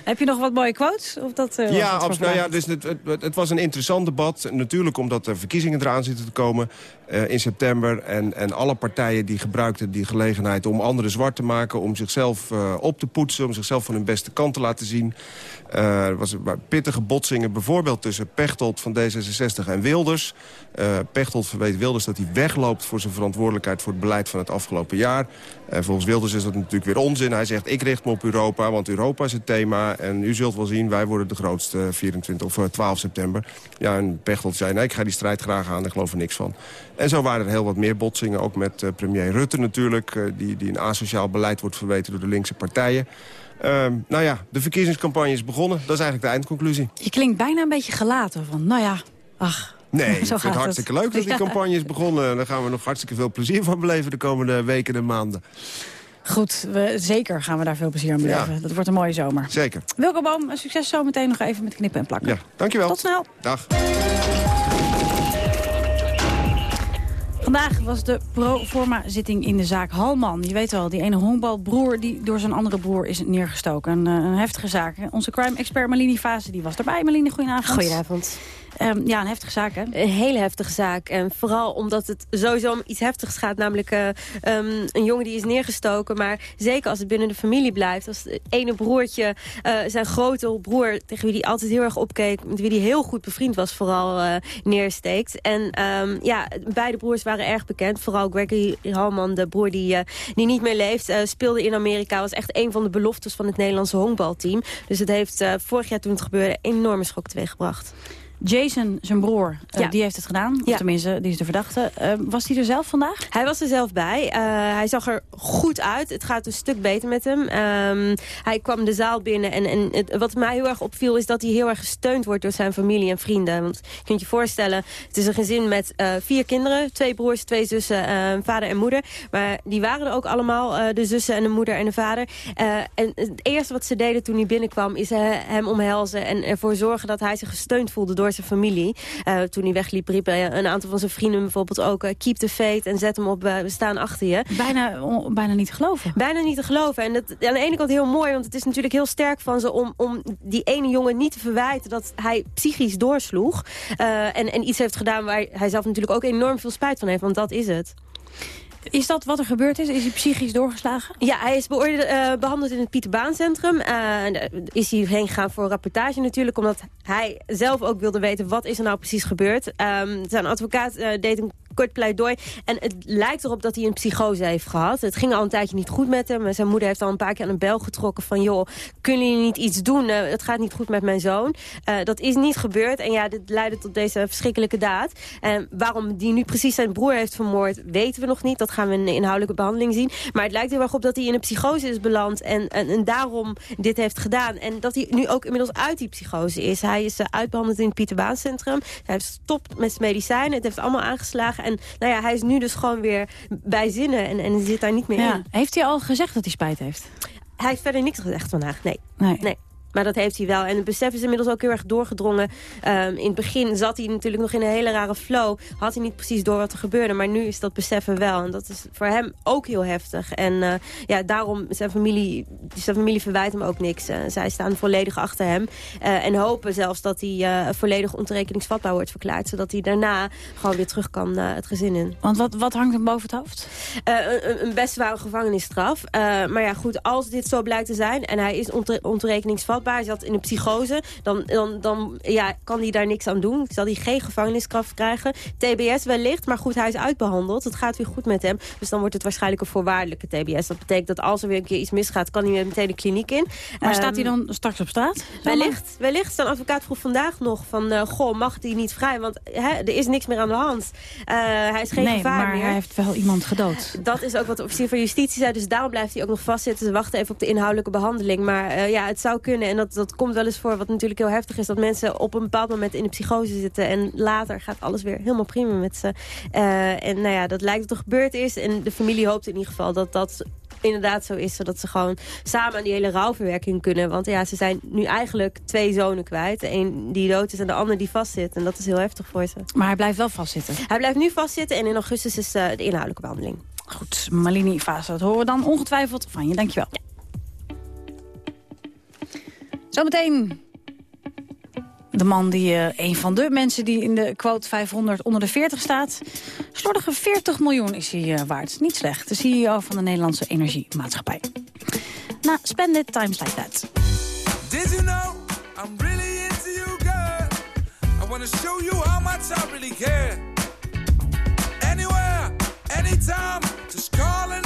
Speaker 6: Heb je nog wat mooie quotes? Of dat, was
Speaker 20: Ja, absoluut. Nou ja, dus het, het, het was een interessant debat. Natuurlijk omdat er verkiezingen eraan zitten te komen in september. En, en alle partijen die gebruikten die gelegenheid om anderen zwart te maken... om zichzelf op te poetsen, om zichzelf van hun beste kant te laten zien. Er was pittige botsingen bijvoorbeeld tussen Pechtold van D66 en Wilders. Eh Pechtold verweet Wilders dat hij wegloopt voor zijn verantwoordelijkheid... voor het beleid van het afgelopen jaar. En volgens Wilders is dat natuurlijk weer onzin. Hij zegt, ik richt me op Europa, want Europa is het thema. En u zult wel zien, wij worden de grootste 24 of eh, 12 september. Ja, en Pechtold zei, nee, ik ga die strijd graag aan, ik geloof er niks van. En zo waren er heel wat meer botsingen, ook met eh, premier Rutte natuurlijk... eh, die, die een asociaal beleid wordt verweten door de linkse partijen. Ehm, nou ja, de verkiezingscampagne is begonnen. Dat is eigenlijk de eindconclusie.
Speaker 6: Je klinkt bijna een beetje gelaten. Van, nou ja, ach.
Speaker 20: Nee, ik
Speaker 6: Zo
Speaker 20: vind
Speaker 6: gaat
Speaker 20: het
Speaker 6: het.
Speaker 20: hartstikke leuk dat die
Speaker 6: Ja.
Speaker 20: campagne is begonnen. En daar gaan we nog hartstikke veel plezier van beleven de komende weken en maanden.
Speaker 6: Goed, we, zeker gaan we daar veel plezier aan beleven.
Speaker 20: Ja.
Speaker 6: Dat wordt een mooie zomer.
Speaker 20: Zeker.
Speaker 6: Wilco Boom, succes zo meteen nog even met knippen en plakken.
Speaker 20: Ja, dankjewel.
Speaker 6: Tot snel.
Speaker 20: Dag.
Speaker 6: Vandaag was de pro-forma-zitting in de zaak Halman. Je weet wel, die ene honkbalbroer die door zijn andere broer is neergestoken. Een, eh, een heftige zaak. Onze crime-expert Malini Fase die was erbij. Malini, goedenavond.
Speaker 21: Goedenavond.
Speaker 6: Ehm, ja, een heftige zaak, hè?
Speaker 21: Een hele heftige zaak. En vooral omdat het sowieso om iets heftigs gaat. Namelijk eh, ehm, een jongen die is neergestoken. Maar zeker als het binnen de familie blijft. Als het ene broertje, eh, zijn grote broer... tegen wie hij altijd heel erg opkeek... met wie hij heel goed bevriend was vooral, eh, neersteekt. En ehm, ja, beide broers waren erg bekend. Vooral Gregory Halman, de broer die, niet meer leeft... speelde in Amerika. Was echt een van de beloftes van het Nederlandse honkbalteam. Dus het heeft vorig jaar toen het gebeurde... enorme schok teweeggebracht.
Speaker 6: Jason, zijn broer, eh, die heeft het gedaan. Of
Speaker 21: Ja.
Speaker 6: tenminste, die is de verdachte. Eh, was hij er zelf vandaag?
Speaker 21: Hij was er zelf bij. Eh, hij zag er goed uit. Het gaat een stuk beter met hem. Ehm, hij kwam de zaal binnen. En, en het- wat mij heel erg opviel is dat hij heel erg gesteund wordt door zijn familie en vrienden. Want je kunt je voorstellen, het is een gezin met vier kinderen. Twee broers, twee zussen, eh, vader en moeder. Maar die waren er ook allemaal, de zussen en de moeder en de vader. En het eerste wat ze deden toen hij binnenkwam is hem omhelzen. En ervoor zorgen dat hij zich gesteund voelde door zijn familie. Eh, toen hij wegliep riepen een aantal van zijn vrienden bijvoorbeeld ook... eh, keep the faith en zet hem op, eh, we staan achter je.
Speaker 6: Bijna, on- bijna niet te geloven.
Speaker 21: Bijna niet te geloven. En dat, aan de ene kant heel mooi, want het is natuurlijk heel sterk van ze... om, om die ene jongen niet te verwijten dat hij psychisch doorsloeg. eh, en, en iets heeft gedaan waar hij zelf natuurlijk ook enorm veel spijt van heeft. Want dat is het.
Speaker 6: Is dat wat er gebeurd is? Is hij psychisch doorgeslagen?
Speaker 21: Ja, hij is eh, behandeld in het Pieterbaancentrum. Eh, en daar is hij heen gegaan voor een rapportage natuurlijk. Omdat hij zelf ook wilde weten wat is er nou precies gebeurd. Ehm, zijn advocaat eh, deed een kort pleidooi. En het lijkt erop dat hij een psychose heeft gehad. Het ging al een tijdje niet goed met hem. Zijn moeder heeft al een paar keer aan een bel getrokken van... joh, kunnen jullie niet iets doen? Uh, het gaat niet goed met mijn zoon. Uh, dat is niet gebeurd. En ja, dit leidde tot deze verschrikkelijke daad. En waarom die nu precies zijn broer heeft vermoord, weten we nog niet. Dat gaan we in de inhoudelijke behandeling zien. Maar het lijkt heel erg op dat hij in een psychose is beland. En, en, en daarom dit heeft gedaan. En dat hij nu ook inmiddels uit die psychose is. Hij is uh, uitbehandeld in het Pieterbaancentrum. Hij heeft stopt met zijn medicijnen. Het heeft allemaal aangeslagen. En nou ja, hij is nu dus gewoon weer bij zinnen. En, en zit daar niet meer
Speaker 6: ja.
Speaker 21: in.
Speaker 6: Heeft hij al gezegd dat hij spijt heeft?
Speaker 21: Hij heeft verder niks gezegd vandaag, nee.
Speaker 6: Nee.
Speaker 21: nee. Maar dat heeft hij wel. En het besef is inmiddels ook heel erg doorgedrongen. Um, in het begin zat hij natuurlijk nog in een hele rare flow. Had hij niet precies door wat er gebeurde. Maar nu is dat beseffen wel. En dat is voor hem ook heel heftig. En uh, ja, daarom, zijn familie, zijn familie verwijt hem ook niks. Uh, zij staan volledig achter hem. Uh, en hopen zelfs dat hij volledig ontoerekeningsvatbaar wordt verklaard. Zodat hij daarna gewoon weer terug kan het gezin in.
Speaker 6: Want wat, wat hangt hem boven het hoofd?
Speaker 21: Een, een, best zware gevangenisstraf. maar ja, goed, als dit zo blijkt te zijn... en hij is ontoerekeningsvatbaar hij zat in een psychose, dan, dan, dan ja, kan hij daar niks aan doen. Zal hij geen gevangenisstraf krijgen. TBS wellicht, maar goed, hij is uitbehandeld. Het gaat weer goed met hem. Dus dan wordt het waarschijnlijk een voorwaardelijke TBS. Dat betekent dat als er weer een keer iets misgaat, kan hij weer meteen de kliniek in.
Speaker 6: Maar um, staat hij dan straks op straat?
Speaker 21: Wellicht. Wellicht. Zijn advocaat vroeg vandaag nog van, uh, goh, mag hij niet vrij? Want er is niks meer aan de hand. Uh, hij is geen
Speaker 6: nee,
Speaker 21: gevaar
Speaker 6: maar
Speaker 21: meer.
Speaker 6: hij heeft wel iemand gedood.
Speaker 21: Dat is ook wat de officier van justitie zei. Dus daarom blijft hij ook nog vastzitten. Ze wachten even op de inhoudelijke behandeling. Maar uh, ja, het zou kunnen. En dat, dat komt wel eens voor, wat natuurlijk heel heftig is... dat mensen op een bepaald moment in de psychose zitten... en later gaat alles weer helemaal prima met ze. Uh, en nou ja, dat lijkt dat er gebeurd is. En de familie hoopt in ieder geval dat dat inderdaad zo is... zodat ze gewoon samen aan die hele rouwverwerking kunnen. Want ja, ze zijn nu eigenlijk twee zonen kwijt. Een die dood is en de ander die vastzit. En dat is heel heftig voor ze.
Speaker 6: Maar hij blijft wel vastzitten?
Speaker 21: Hij blijft nu vastzitten en in augustus is uh, de inhoudelijke behandeling.
Speaker 6: Goed, Malini Fase, dat horen we dan ongetwijfeld van je. Dankjewel. Ja. Zometeen de man die uh, een van de mensen die in de quote 500 onder de 40 staat. Slordige 40 miljoen is hij uh, waard. Niet slecht. De CEO van de Nederlandse Energiemaatschappij. Na Splendid Times Like That.
Speaker 22: Did you know I'm really into you, girl? I wanna show you how much I really care. Anywhere, anytime, just call and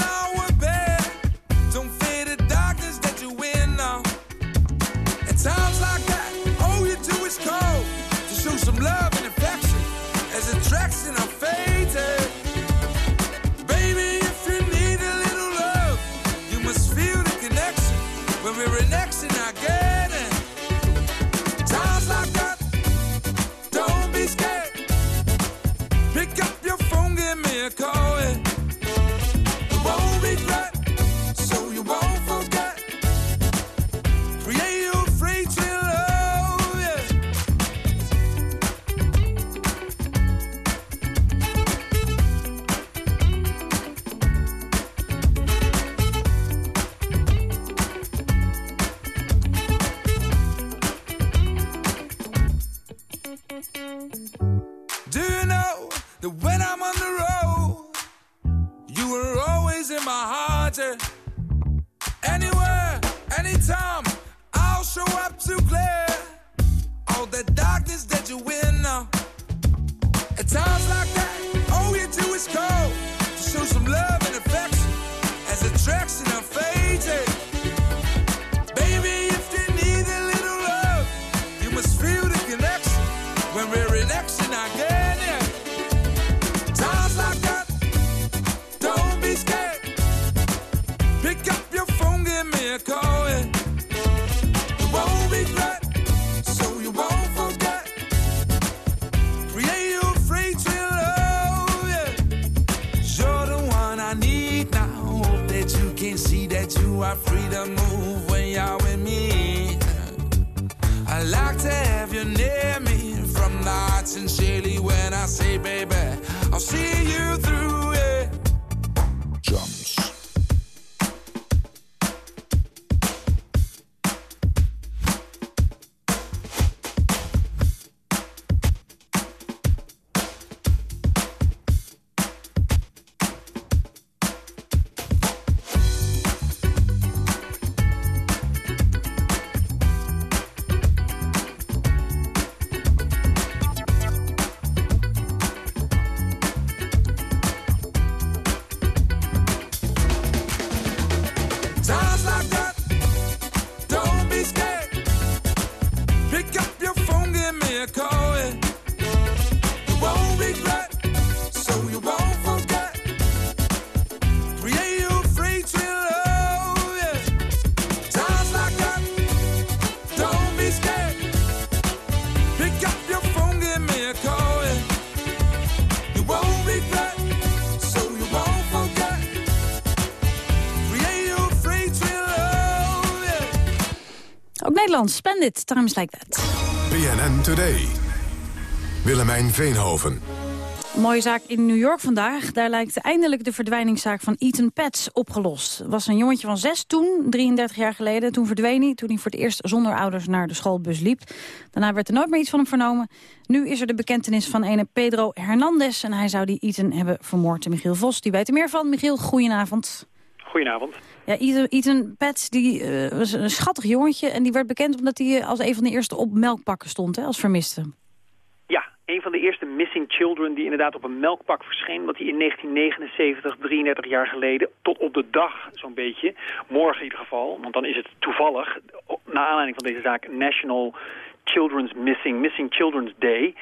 Speaker 6: Spend It, Times Like That.
Speaker 5: BNN Today. Willemijn Veenhoven.
Speaker 6: Mooie zaak in New York vandaag. Daar lijkt eindelijk de verdwijningszaak van Ethan Pets opgelost. was een jongetje van zes toen, 33 jaar geleden. Toen verdween hij, toen hij voor het eerst zonder ouders naar de schoolbus liep. Daarna werd er nooit meer iets van hem vernomen. Nu is er de bekentenis van ene Pedro Hernandez. En hij zou die Ethan hebben vermoord. En Michiel Vos, die weet er meer van. Michiel, goedenavond.
Speaker 23: Goedenavond.
Speaker 6: Ja, Ethan, Pets die, eh, was een schattig jongetje. En die werd bekend omdat hij als een van de eerste op melkpakken stond, hè, als vermiste.
Speaker 23: Ja, een van de eerste missing children die inderdaad op een melkpak verscheen. Wat hij in 1979, 33 jaar geleden, tot op de dag zo'n beetje, morgen in ieder geval, want dan is het toevallig, naar aanleiding van deze zaak, National Children's Missing, Missing Children's Day.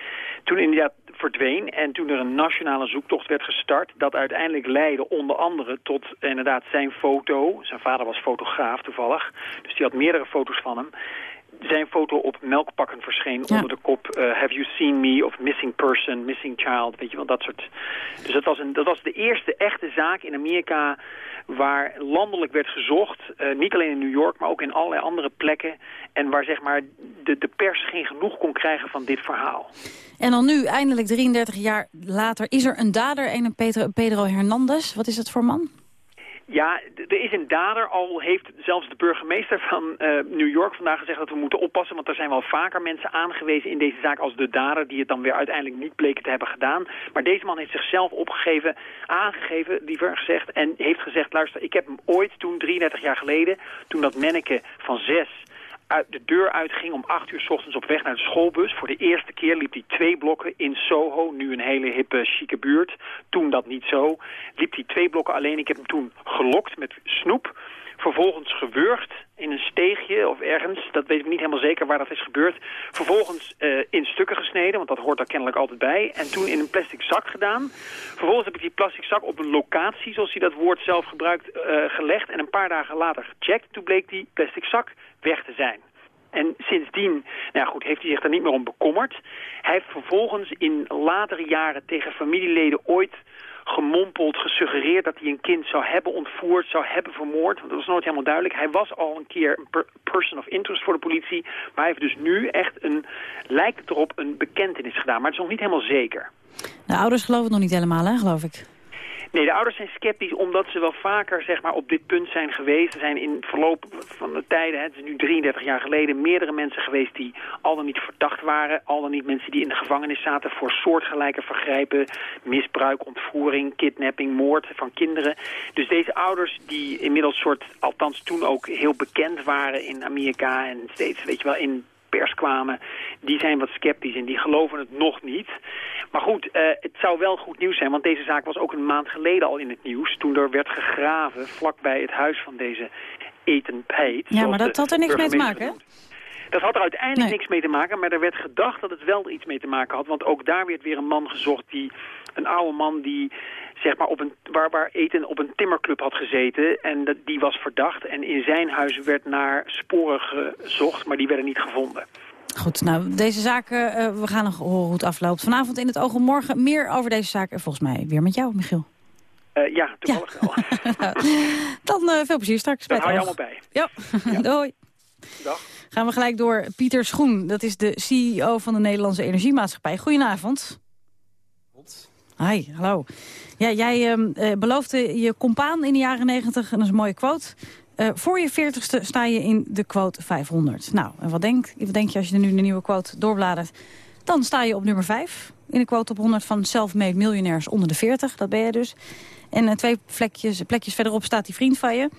Speaker 23: Toen inderdaad verdween en toen er een nationale zoektocht werd gestart... dat uiteindelijk leidde onder andere tot inderdaad zijn foto. Zijn vader was fotograaf toevallig, dus die had meerdere foto's van hem zijn foto op melkpakken verscheen onder de kop uh, Have you seen me of Missing Person, Missing Child, weet je wel, dat soort. Dus dat was, een, dat was de eerste echte zaak in Amerika waar landelijk werd gezocht, uh, niet alleen in New York, maar ook in allerlei andere plekken en waar zeg maar de, de pers geen genoeg kon krijgen van dit verhaal.
Speaker 6: En dan nu, eindelijk 33 jaar later, is er een dader, een Pedro, Pedro Hernandez. Wat is het voor man?
Speaker 23: Ja, er is een dader, al heeft zelfs de burgemeester van uh, New York vandaag gezegd dat we moeten oppassen, want er zijn wel vaker mensen aangewezen in deze zaak als de dader, die het dan weer uiteindelijk niet bleken te hebben gedaan. Maar deze man heeft zichzelf opgegeven, aangegeven, liever gezegd, en heeft gezegd, luister, ik heb hem ooit toen, 33 jaar geleden, toen dat manneke van zes uit de deur uitging om acht uur s ochtends op weg naar de schoolbus. Voor de eerste keer liep hij twee blokken in Soho, nu een hele hippe, chique buurt. Toen dat niet zo. Liep hij twee blokken alleen. Ik heb hem toen gelokt met snoep. Vervolgens gewurgd in een steegje of ergens. Dat weet ik niet helemaal zeker waar dat is gebeurd. Vervolgens uh, in stukken gesneden, want dat hoort daar kennelijk altijd bij. En toen in een plastic zak gedaan. Vervolgens heb ik die plastic zak op een locatie, zoals hij dat woord zelf gebruikt, uh, gelegd. En een paar dagen later gecheckt. Toen bleek die plastic zak weg te zijn. En sindsdien nou goed, heeft hij zich daar niet meer om bekommerd. Hij heeft vervolgens in latere jaren tegen familieleden ooit gemompeld, gesuggereerd dat hij een kind zou hebben ontvoerd, zou hebben vermoord. Want dat was nooit helemaal duidelijk. Hij was al een keer een per person of interest voor de politie. Maar hij heeft dus nu echt een, lijkt het erop, een bekentenis gedaan. Maar het is nog niet helemaal zeker.
Speaker 6: De ouders geloven het nog niet helemaal, hè, geloof ik.
Speaker 23: Nee, de ouders zijn sceptisch omdat ze wel vaker zeg maar, op dit punt zijn geweest. Er zijn in verloop van de tijden, het is nu 33 jaar geleden, meerdere mensen geweest die al dan niet verdacht waren. Al dan niet mensen die in de gevangenis zaten voor soortgelijke vergrijpen, misbruik, ontvoering, kidnapping, moord van kinderen. Dus deze ouders die inmiddels soort, althans toen ook heel bekend waren in Amerika en steeds, weet je wel, in pers kwamen, die zijn wat sceptisch en die geloven het nog niet. Maar goed, uh, het zou wel goed nieuws zijn, want deze zaak was ook een maand geleden al in het nieuws... toen er werd gegraven vlakbij het huis van deze Ethan Pate.
Speaker 6: Ja, maar dat had er niks mee te maken, hè?
Speaker 23: Dat had er uiteindelijk niks mee te maken, maar er werd gedacht dat het wel iets mee te maken had. Want ook daar werd weer een man gezocht, die, een oude man die zeg maar op een, waar, waar Eten op een timmerclub had gezeten. En dat, die was verdacht. En in zijn huis werd naar sporen gezocht, maar die werden niet gevonden.
Speaker 6: Goed, nou, deze zaken, uh, we gaan nog horen hoe het afloopt. Vanavond in het oog morgen meer over deze zaak. En volgens mij weer met jou, Michiel.
Speaker 23: Uh, ja, toevallig ja. wel.
Speaker 6: Dan uh, veel plezier straks.
Speaker 23: Dat hou je allemaal bij.
Speaker 6: Ja, ja. doei.
Speaker 23: Dag.
Speaker 6: Gaan we gelijk door. Pieter Schoen, dat is de CEO van de Nederlandse Energiemaatschappij. Goedenavond. Hi, hallo. Ja, jij uh, beloofde je compaan in de jaren 90, en dat is een mooie quote... Uh, voor je 40ste sta je in de quote 500. Nou, en wat denk, wat denk je als je nu de nieuwe quote doorbladert? Dan sta je op nummer 5 in de quote op 100 van self-made miljonairs onder de 40. Dat ben je dus. En uh, twee plekjes, plekjes verderop staat die vriend van je.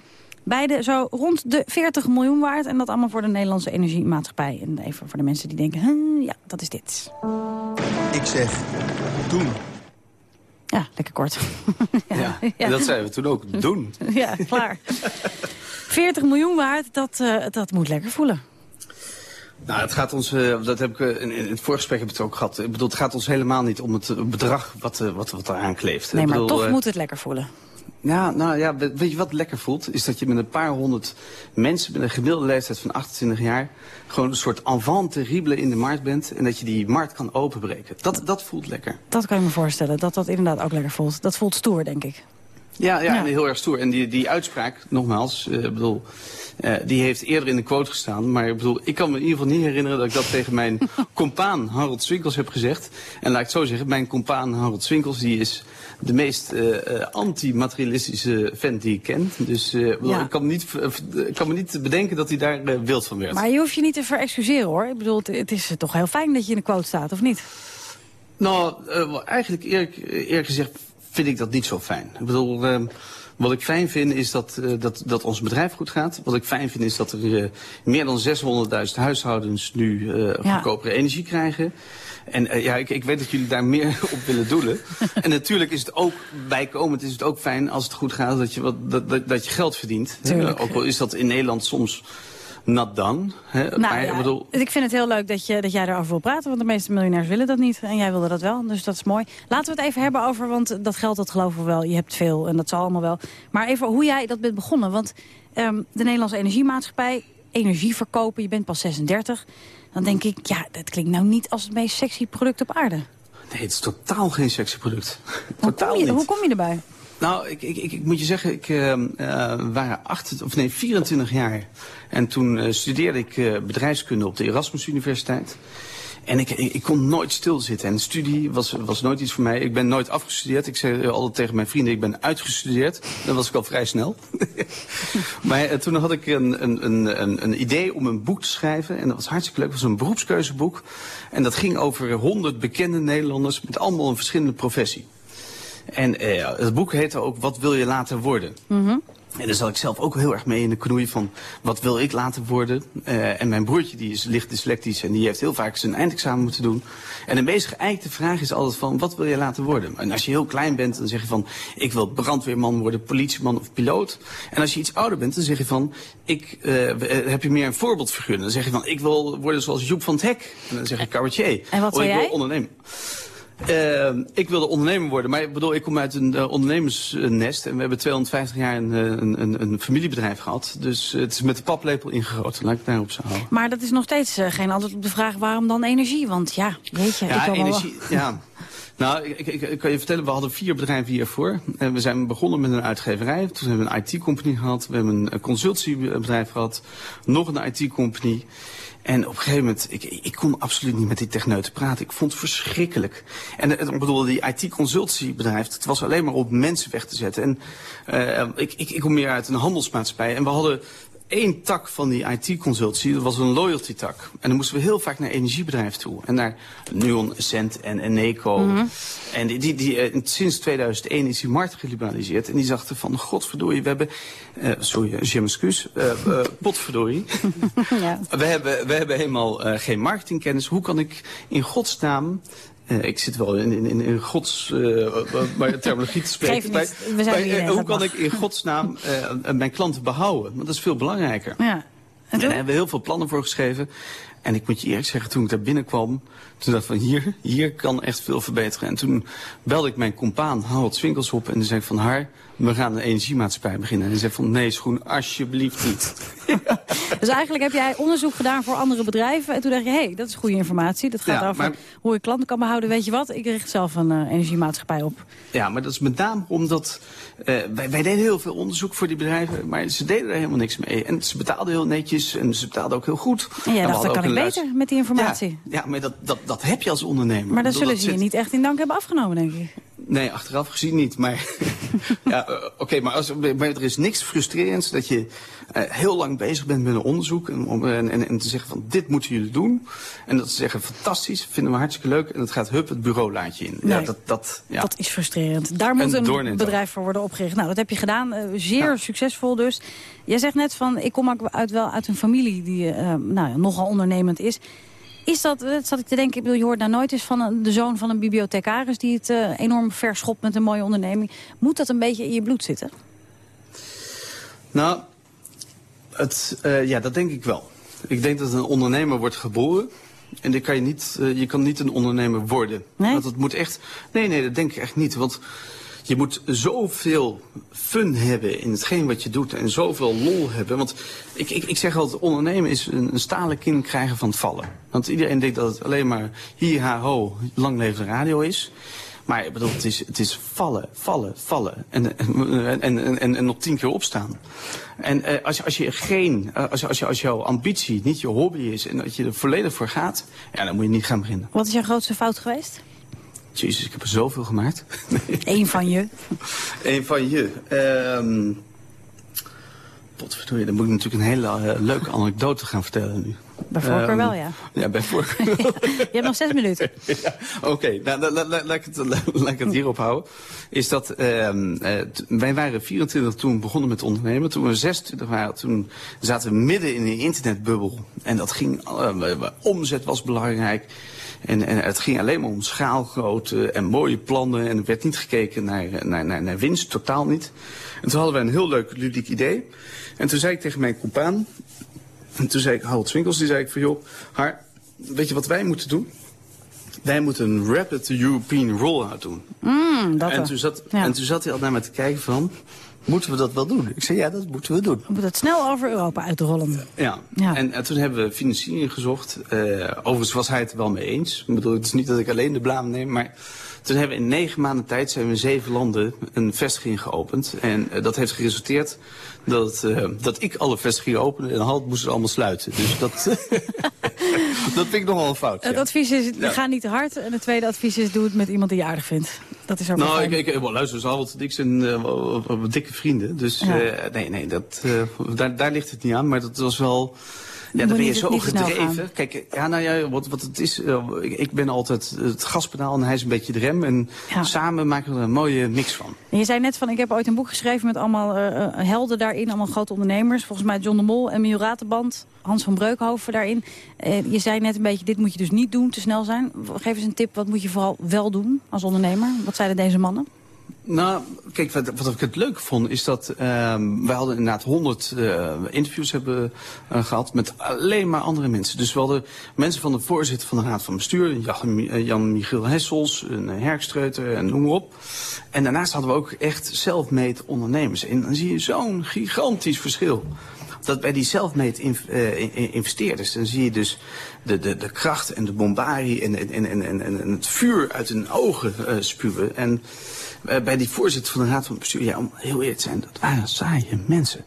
Speaker 6: Beide zo rond de 40 miljoen waard. En dat allemaal voor de Nederlandse Energiemaatschappij. En even voor de mensen die denken, ja, dat is dit.
Speaker 24: Ik zeg, doen.
Speaker 6: Ja, lekker kort.
Speaker 24: ja, ja, dat zeiden we toen ook. Doen.
Speaker 6: ja, klaar. 40 miljoen waard, dat, uh, dat moet lekker voelen.
Speaker 24: Nou, het gaat ons, uh, dat heb ik uh, in, in het voorgesprek heb ik het ook gehad. Ik bedoel, het gaat ons helemaal niet om het bedrag wat, wat, wat eraan kleeft.
Speaker 6: Nee, maar
Speaker 24: bedoel,
Speaker 6: toch moet het lekker voelen.
Speaker 24: Ja, nou ja, weet je wat lekker voelt? Is dat je met een paar honderd mensen met een gemiddelde leeftijd van 28 jaar... gewoon een soort enfant terrible in de markt bent... en dat je die markt kan openbreken. Dat, dat voelt lekker.
Speaker 6: Dat kan je me voorstellen, dat dat inderdaad ook lekker voelt. Dat voelt stoer, denk ik.
Speaker 24: Ja, ja, heel erg stoer. En die, die uitspraak, nogmaals, uh, bedoel, uh, die heeft eerder in de quote gestaan. Maar ik bedoel, ik kan me in ieder geval niet herinneren dat ik dat tegen mijn compaan Harold Swinkels heb gezegd. En laat ik het zo zeggen, mijn compaan Harold Swinkels, die is de meest uh, anti-materialistische vent die ik ken. Dus bedoel, ja. ik, kan me niet, ik kan me niet bedenken dat hij daar wild van werd.
Speaker 6: Maar je hoeft je niet te verexcuseren hoor. Ik bedoel, het, het is toch heel fijn dat je in de quote staat, of niet?
Speaker 24: Nou, eigenlijk eerlijk, eerlijk gezegd vind ik dat niet zo fijn. Ik bedoel, uh, wat ik fijn vind is dat, uh, dat, dat ons bedrijf goed gaat. Wat ik fijn vind is dat er uh, meer dan 600.000 huishoudens nu ja. goedkopere energie krijgen. En ja, ik, ik, weet dat jullie daar meer op willen doelen. en natuurlijk is het ook bijkomend, is het ook fijn als het goed gaat dat je, wat, dat, dat, dat je geld verdient. ook al is dat in Nederland soms done. Hè?
Speaker 6: Nou, maar, ja, bedoel... Ik vind het heel leuk dat, je, dat jij erover wil praten, want de meeste miljonairs willen dat niet. En jij wilde dat wel, dus dat is mooi. Laten we het even hebben over, want dat geld dat geloven we wel. Je hebt veel en dat zal allemaal wel. Maar even hoe jij dat bent begonnen, want um, de Nederlandse Energiemaatschappij, energie verkopen, je bent pas 36. Dan denk ik, ja, dat klinkt nou niet als het meest sexy product op aarde.
Speaker 24: Nee, het is totaal geen sexy product. Totaal
Speaker 6: kom je,
Speaker 24: niet.
Speaker 6: hoe kom je erbij?
Speaker 24: Nou, ik, ik, ik, moet je zeggen, ik uh, waren acht, of nee, 24 jaar. En toen uh, studeerde ik bedrijfskunde op de Erasmus Universiteit. En ik, ik, kon nooit stilzitten. En studie was, was nooit iets voor mij. Ik ben nooit afgestudeerd. Ik zei altijd tegen mijn vrienden, ik ben uitgestudeerd. Dan was ik al vrij snel. maar toen had ik een, een, een, een, idee om een boek te schrijven. En dat was hartstikke leuk. Het was een beroepskeuzeboek. En dat ging over honderd bekende Nederlanders met allemaal een verschillende professie. En uh, het boek heette ook Wat wil je later worden? Mm -hmm. En daar zat ik zelf ook heel erg mee in de knoei van wat wil ik later worden. Uh, en mijn broertje die is licht dyslectisch en die heeft heel vaak zijn eindexamen moeten doen. En de meest geëikte vraag is altijd van wat wil je later worden? En als je heel klein bent dan zeg je van ik wil brandweerman worden, politieman of piloot. En als je iets ouder bent dan zeg je van ik uh, heb je meer een voorbeeldfiguur. Dan zeg je van ik wil worden zoals Joep van het Hek. En dan zeg je cabaretier.
Speaker 6: En wat
Speaker 24: of ik
Speaker 6: jij?
Speaker 24: wil ondernemen. Uh, ik wilde ondernemer worden, maar ik bedoel, ik kom uit een uh, ondernemersnest. En we hebben 250 jaar een, een, een, een familiebedrijf gehad. Dus het is met de paplepel ingegoten. Laat ik het daarop zo houden.
Speaker 6: Maar dat is nog steeds geen antwoord op de vraag waarom dan energie? Want ja, weet je,
Speaker 24: ja,
Speaker 6: ik
Speaker 24: energie, ja. Nou, ik, ik, ik, kan je vertellen, we hadden vier bedrijven hiervoor. En we zijn begonnen met een uitgeverij. Toen hebben we een IT-company gehad. We hebben een consultiebedrijf gehad. Nog een IT-company. En op een gegeven moment, ik, ik kon absoluut niet met die techneuten praten. Ik vond het verschrikkelijk. En ik bedoel, die IT-consultiebedrijf, het was alleen maar op mensen weg te zetten. En uh, ik, ik, ik kom meer uit een handelsmaatschappij. En we hadden één tak van die IT-consultie, dat was een loyalty-tak. En dan moesten we heel vaak naar energiebedrijven toe. En naar Nuon, Cent en Eneco. Mm -hmm. En die, die, die, uh, sinds 2001 is die markt geliberaliseerd. En die dachten van, godverdorie, we hebben... Uh, sorry, je m'excuse. Uh, uh, potverdorie. ja. we, hebben, we hebben helemaal geen marketingkennis. Hoe kan ik in godsnaam ik zit wel in, in, in gods uh, terminologie te spreken.
Speaker 6: Bij,
Speaker 24: bij, uh, hoe kan ik in godsnaam mijn klanten behouden? Want dat is veel belangrijker.
Speaker 6: Ja.
Speaker 24: En, en daar hebben we heel veel plannen voor geschreven. En ik moet je eerlijk zeggen, toen ik daar binnenkwam, toen dacht ik van hier, hier kan echt veel verbeteren. En toen belde ik mijn compaan Harold Swinkels op en toen zei ik van haar, we gaan een energiemaatschappij beginnen. En zei van nee schoen, alsjeblieft niet.
Speaker 6: dus eigenlijk heb jij onderzoek gedaan voor andere bedrijven. En toen dacht je, hé, hey, dat is goede informatie. Dat gaat
Speaker 24: Ja,
Speaker 6: over
Speaker 24: maar-
Speaker 6: hoe je klanten kan behouden. Weet je wat, ik richt zelf een eh, energiemaatschappij op.
Speaker 24: Ja, maar dat is met name omdat eh, wij, wij deden heel veel onderzoek voor die bedrijven, maar ze deden er helemaal niks mee. En ze betaalden heel netjes en ze betaalden ook heel goed.
Speaker 6: En jij
Speaker 24: we
Speaker 6: dacht, dat kan ik beter met die informatie.
Speaker 24: Ja, ja maar dat, dat, dat heb je als ondernemer.
Speaker 6: Maar dan zullen ze je
Speaker 24: zit-
Speaker 6: niet echt in dank hebben afgenomen, denk ik.
Speaker 24: Nee, achteraf gezien niet. Maar, ja, eh, oké, maar, als, maar er is niks frustrerends dat je eh, heel lang bezig bent met een onderzoek. En, om- en, en, en te zeggen van dit moeten jullie doen. En dat ze zeggen fantastisch, vinden we hartstikke leuk. En dat gaat hup het bureau laat je in. Ja, dat, dat, ja.
Speaker 6: Dat is frustrerend. Daar moet
Speaker 24: En
Speaker 6: een bedrijf voor worden opgericht. Nou, dat heb je gedaan. eh, zeer succesvol dus. Jij zegt net van, ik kom ook uit, wel uit een familie die nou, ja, nogal ondernemend is. Is dat, dat zat ik te denken, ik bedoel, je hoort nou nooit eens van een- de zoon van een bibliothecaris... die het eh, enorm verschopt met een mooie onderneming. Moet dat een beetje in je bloed zitten?
Speaker 24: Nou, het, eh, ja, dat denk ik wel. Ik denk dat een ondernemer wordt geboren. En die kan je, niet, eh, je kan niet een ondernemer worden.
Speaker 6: Nee?
Speaker 24: Want het moet echt... Nee, nee, dat denk ik echt niet. Want je moet zoveel fun hebben in hetgeen wat je doet. En zoveel lol hebben. Want ik, ik, ik zeg altijd, ondernemen is een, stalen kin krijgen van het vallen. Want iedereen denkt dat het alleen maar hier, ha, ho, lang de radio is. Maar ik bedoel, het is, het is vallen, vallen, vallen. En, en, en, en, en nog tien keer opstaan. En eh, als, als je geen, eh, als, als, als jouw ambitie niet je hobby is en dat je er volledig voor gaat, ja, dan moet je niet gaan beginnen.
Speaker 6: Wat is jouw grootste fout geweest?
Speaker 24: Jezus, ik heb er zoveel gemaakt.
Speaker 6: Eén van je.
Speaker 24: Een van je. Ehm potverdorie, dan moet ik natuurlijk een hele eh, leuke anekdote gaan vertellen nu.
Speaker 6: Bij voorkeur
Speaker 24: Ehm,
Speaker 6: wel, ja.
Speaker 24: Ja, bij voorkeur.
Speaker 6: Je hebt nog zes minuten.
Speaker 24: Ja, Oké, nou, la- la- la- laat, ik het, laat ik het hierop houden. Is dat, ehm, eh, wij waren 24 toen begonnen met ondernemen. Toen we 26 waren, toen zaten we midden in een internetbubbel. En dat ging, eh, omzet was belangrijk. En, en het ging alleen maar om schaalgrootte en mooie plannen. En er werd niet gekeken naar, naar, naar, winst, totaal niet. En toen hadden we een heel leuk ludiek idee. En toen zei ik tegen mijn compaan, en toen zei ik, Harold Swinkels, die zei ik van joh, Har, weet je wat wij moeten doen? Wij moeten een rapid European rollout doen.
Speaker 6: Mm, dat
Speaker 24: en, toen zat,
Speaker 6: Ja.
Speaker 24: en toen zat hij al naar me te kijken van, moeten we dat wel doen? Ik zei, ja, dat moeten we doen.
Speaker 6: We moeten het snel over Europa uitrollen.
Speaker 24: Ja,
Speaker 6: Ja.
Speaker 24: En, en toen hebben we financiering gezocht. Eh, overigens was hij het er wel mee eens. Ik bedoel, het is niet dat ik alleen de blaam neem, maar toen hebben we in negen maanden tijd zijn we in zeven landen een vestiging geopend. En eh, dat heeft geresulteerd dat, eh, dat ik alle vestigingen opende en Halt moest ze allemaal sluiten. Dus dat, dat vind ik nogal een fout.
Speaker 6: Het
Speaker 24: ja.
Speaker 6: advies is,
Speaker 24: Ja.
Speaker 6: ga niet te hard. En het tweede advies is, doe het met iemand die je aardig vindt. Dat is ook
Speaker 24: Nou, ik, ik, wel, luister, Harold ik zijn wel dikke vrienden. Dus
Speaker 6: Ja.
Speaker 24: eh, nee, nee, dat, eh, daar, daar ligt het niet aan. Maar dat was wel... Ja, dan ben je zo gedreven. Kijk, ja, nou ja, wat, wat het is, eh, ik, ik ben altijd het gaspedaal en hij is een beetje de rem. En samen maken we er een mooie mix van.
Speaker 6: En je zei net van, ik heb ooit een boek geschreven met allemaal eh, eh, helden daarin. Allemaal grote ondernemers. Volgens mij John de Mol, Emiel Ratenband, Hans van Breukhoven daarin. Je zei net een beetje, dit moet je dus niet doen, te snel zijn. Geef eens een tip, wat moet je vooral wel doen als ondernemer? Wat zeiden deze mannen?
Speaker 24: Nou, kijk, wat, wat ik het leuk vond is dat ehm wij hadden inderdaad honderd eh, interviews hebben eh, gehad met alleen maar andere mensen. Dus we hadden mensen van de voorzitter van de Raad van Bestuur, Jan, eh, Jan Hessels, een Herkstreuter en noem maar op. En daarnaast hadden we ook echt self-made ondernemers. En dan zie je zo'n gigantisch verschil. Dat bij die in- investeerders, dan zie je dus de, de, de kracht en de bombarie en, en, en, en, het vuur uit hun ogen spuwen. En bij die voorzitter van de Raad van Bestuur, ja, om heel eerlijk te zijn, dat waren saaie mensen.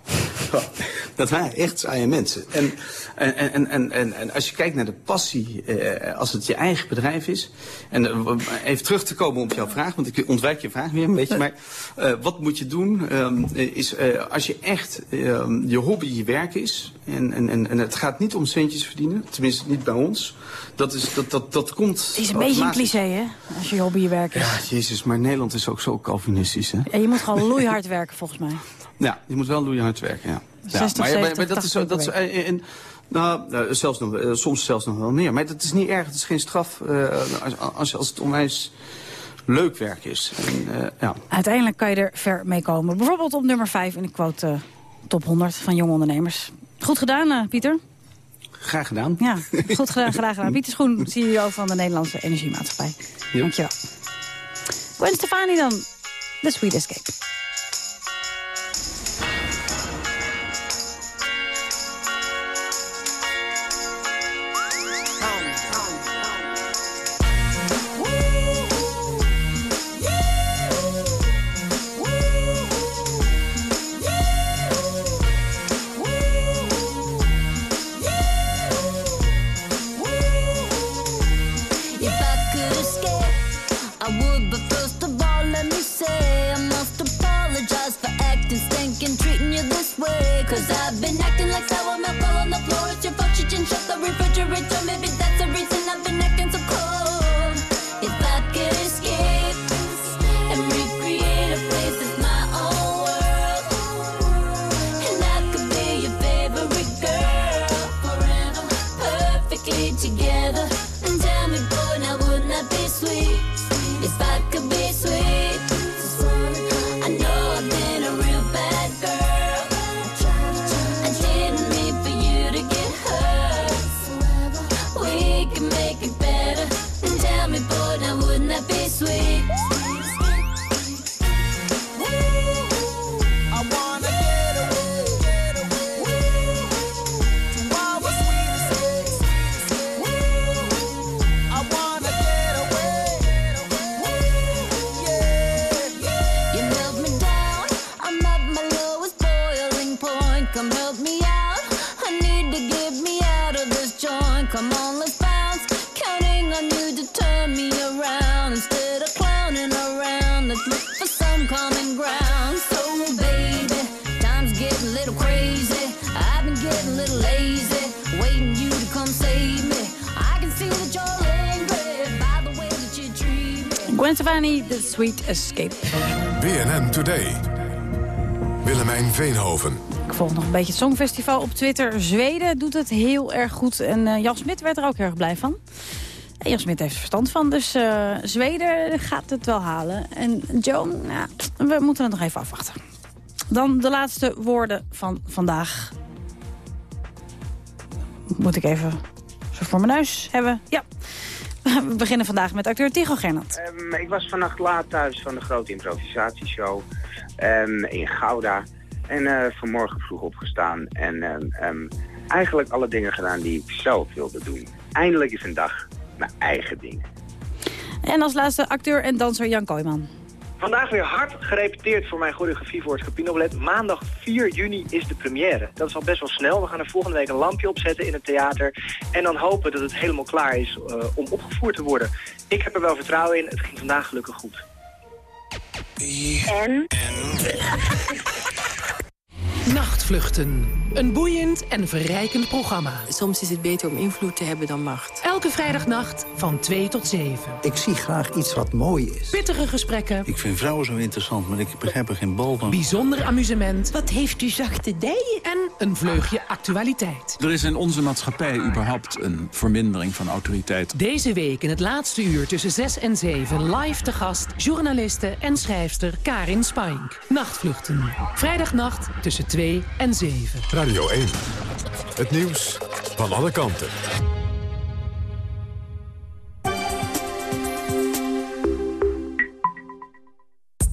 Speaker 24: dat waren echt saaie mensen. En, en, en, en, en, en als je kijkt naar de passie, eh, als het je eigen bedrijf is. En eh, even terug te komen op jouw vraag, want ik ontwijk je vraag weer een beetje. Maar eh, wat moet je doen? Ehm, is eh, als je echt ehm, je hobby je werk is. En, en, en, en het gaat niet om centjes verdienen, tenminste niet bij ons. Dat, is, dat, dat, dat komt.
Speaker 6: Het is een beetje een cliché, hè? Als je hobby je werk is.
Speaker 24: Ja, jezus, maar Nederland is ook zo Calvinistisch, hè?
Speaker 6: En je moet gewoon loeihard werken, volgens mij.
Speaker 24: Ja, je moet wel loeihard werken, ja.
Speaker 6: 60,
Speaker 24: ja, maar, maar,
Speaker 6: 70,
Speaker 24: maar dat is zo, dat is,
Speaker 6: 80
Speaker 24: en, nou, eh, zelfs nog, eh, soms zelfs nog wel meer. Maar dat is niet erg, het is geen straf eh, als, als, het onwijs leuk werk is. En, eh, ja.
Speaker 6: Uiteindelijk kan je er ver mee komen. Bijvoorbeeld op nummer 5 in de quote top 100 van jonge ondernemers. Goed gedaan, eh, Pieter.
Speaker 24: Graag gedaan.
Speaker 6: Ja, goed gedaan, graag gedaan. Pieter Schoen, CEO van de Nederlandse Energiemaatschappij.
Speaker 24: Ja.
Speaker 6: Dankjewel. Gwen Stefani dan, The Sweet Escape. Sweet Escape.
Speaker 5: BNN Today. Willemijn Veenhoven.
Speaker 6: Ik volg nog een beetje het Songfestival op Twitter. Zweden doet het heel erg goed. En uh, Jan Smit werd er ook erg blij van. En Jan Smit heeft er verstand van. Dus uh, Zweden gaat het wel halen. En Joan, nou, we moeten het nog even afwachten. Dan de laatste woorden van vandaag. Moet ik even zo voor mijn neus hebben? Ja. We beginnen vandaag met acteur Tigo Gernand.
Speaker 25: Um, ik was vannacht laat thuis van de grote improvisatieshow um, in Gouda. En uh, vanmorgen vroeg opgestaan en um, eigenlijk alle dingen gedaan die ik zelf wilde doen. Eindelijk is een dag mijn eigen ding.
Speaker 6: En als laatste acteur en danser Jan Kooijman.
Speaker 26: Vandaag weer hard gerepeteerd voor mijn choreografie voor het Scapino Maandag 4 juni is de première. Dat is al best wel snel. We gaan er volgende week een lampje opzetten in het theater. En dan hopen dat het helemaal klaar is uh, om opgevoerd te worden. Ik heb er wel vertrouwen in. Het ging vandaag gelukkig goed.
Speaker 27: En? Nachtvluchten. Een boeiend en verrijkend programma.
Speaker 28: Soms is het beter om invloed te hebben dan macht.
Speaker 27: Elke vrijdagnacht van 2 tot 7.
Speaker 29: Ik zie graag iets wat mooi is.
Speaker 27: Pittige gesprekken.
Speaker 29: Ik vind vrouwen zo interessant, maar ik begrijp er geen bal van.
Speaker 27: Bijzonder amusement.
Speaker 28: Wat heeft u zachte dijen?
Speaker 27: En een vleugje actualiteit.
Speaker 30: Er is in onze maatschappij überhaupt een vermindering van autoriteit.
Speaker 27: Deze week in het laatste uur tussen 6 en 7 live te gast... journaliste en schrijfster Karin Spink. Nachtvluchten. Vrijdagnacht tussen 2 en 7.
Speaker 5: Radio 1. Het nieuws van alle kanten.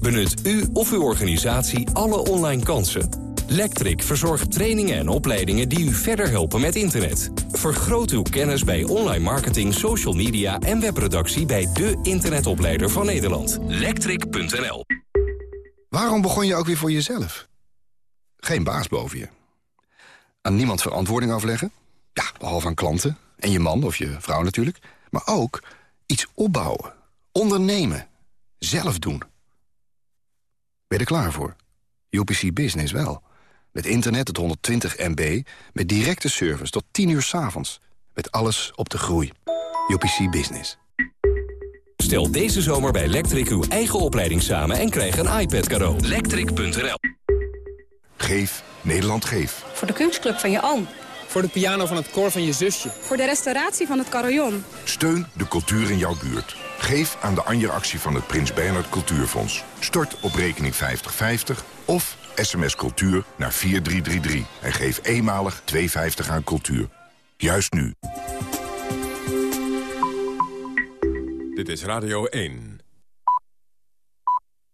Speaker 31: Benut u of uw organisatie alle online kansen. Lectric verzorgt trainingen en opleidingen die u verder helpen met internet. Vergroot uw kennis bij online marketing, social media en webproductie bij de internetopleider van Nederland. Lectric.nl
Speaker 32: Waarom begon je ook weer voor jezelf? Geen baas boven je. Aan niemand verantwoording afleggen? Ja, behalve aan klanten. En je man of je vrouw natuurlijk. Maar ook iets opbouwen. Ondernemen. Zelf doen. Ben je er klaar voor? UPC Business wel. Met internet tot 120 MB. Met directe service tot 10 uur s avonds. Met alles op de groei. UPC Business.
Speaker 31: Stel deze zomer bij Lectric uw eigen opleiding samen en krijg een iPad cadeau. Lectric.nl
Speaker 33: Geef Nederland Geef.
Speaker 34: Voor de kunstclub van je oom.
Speaker 35: Voor de piano van het koor van je zusje.
Speaker 34: Voor de restauratie van het carillon.
Speaker 33: Steun de cultuur in jouw buurt. Geef aan de Anja-actie van het Prins Bernhard Cultuurfonds. Stort op rekening 5050 of sms cultuur naar 4333. En geef eenmalig 2,50 aan cultuur. Juist nu.
Speaker 5: Dit is Radio 1.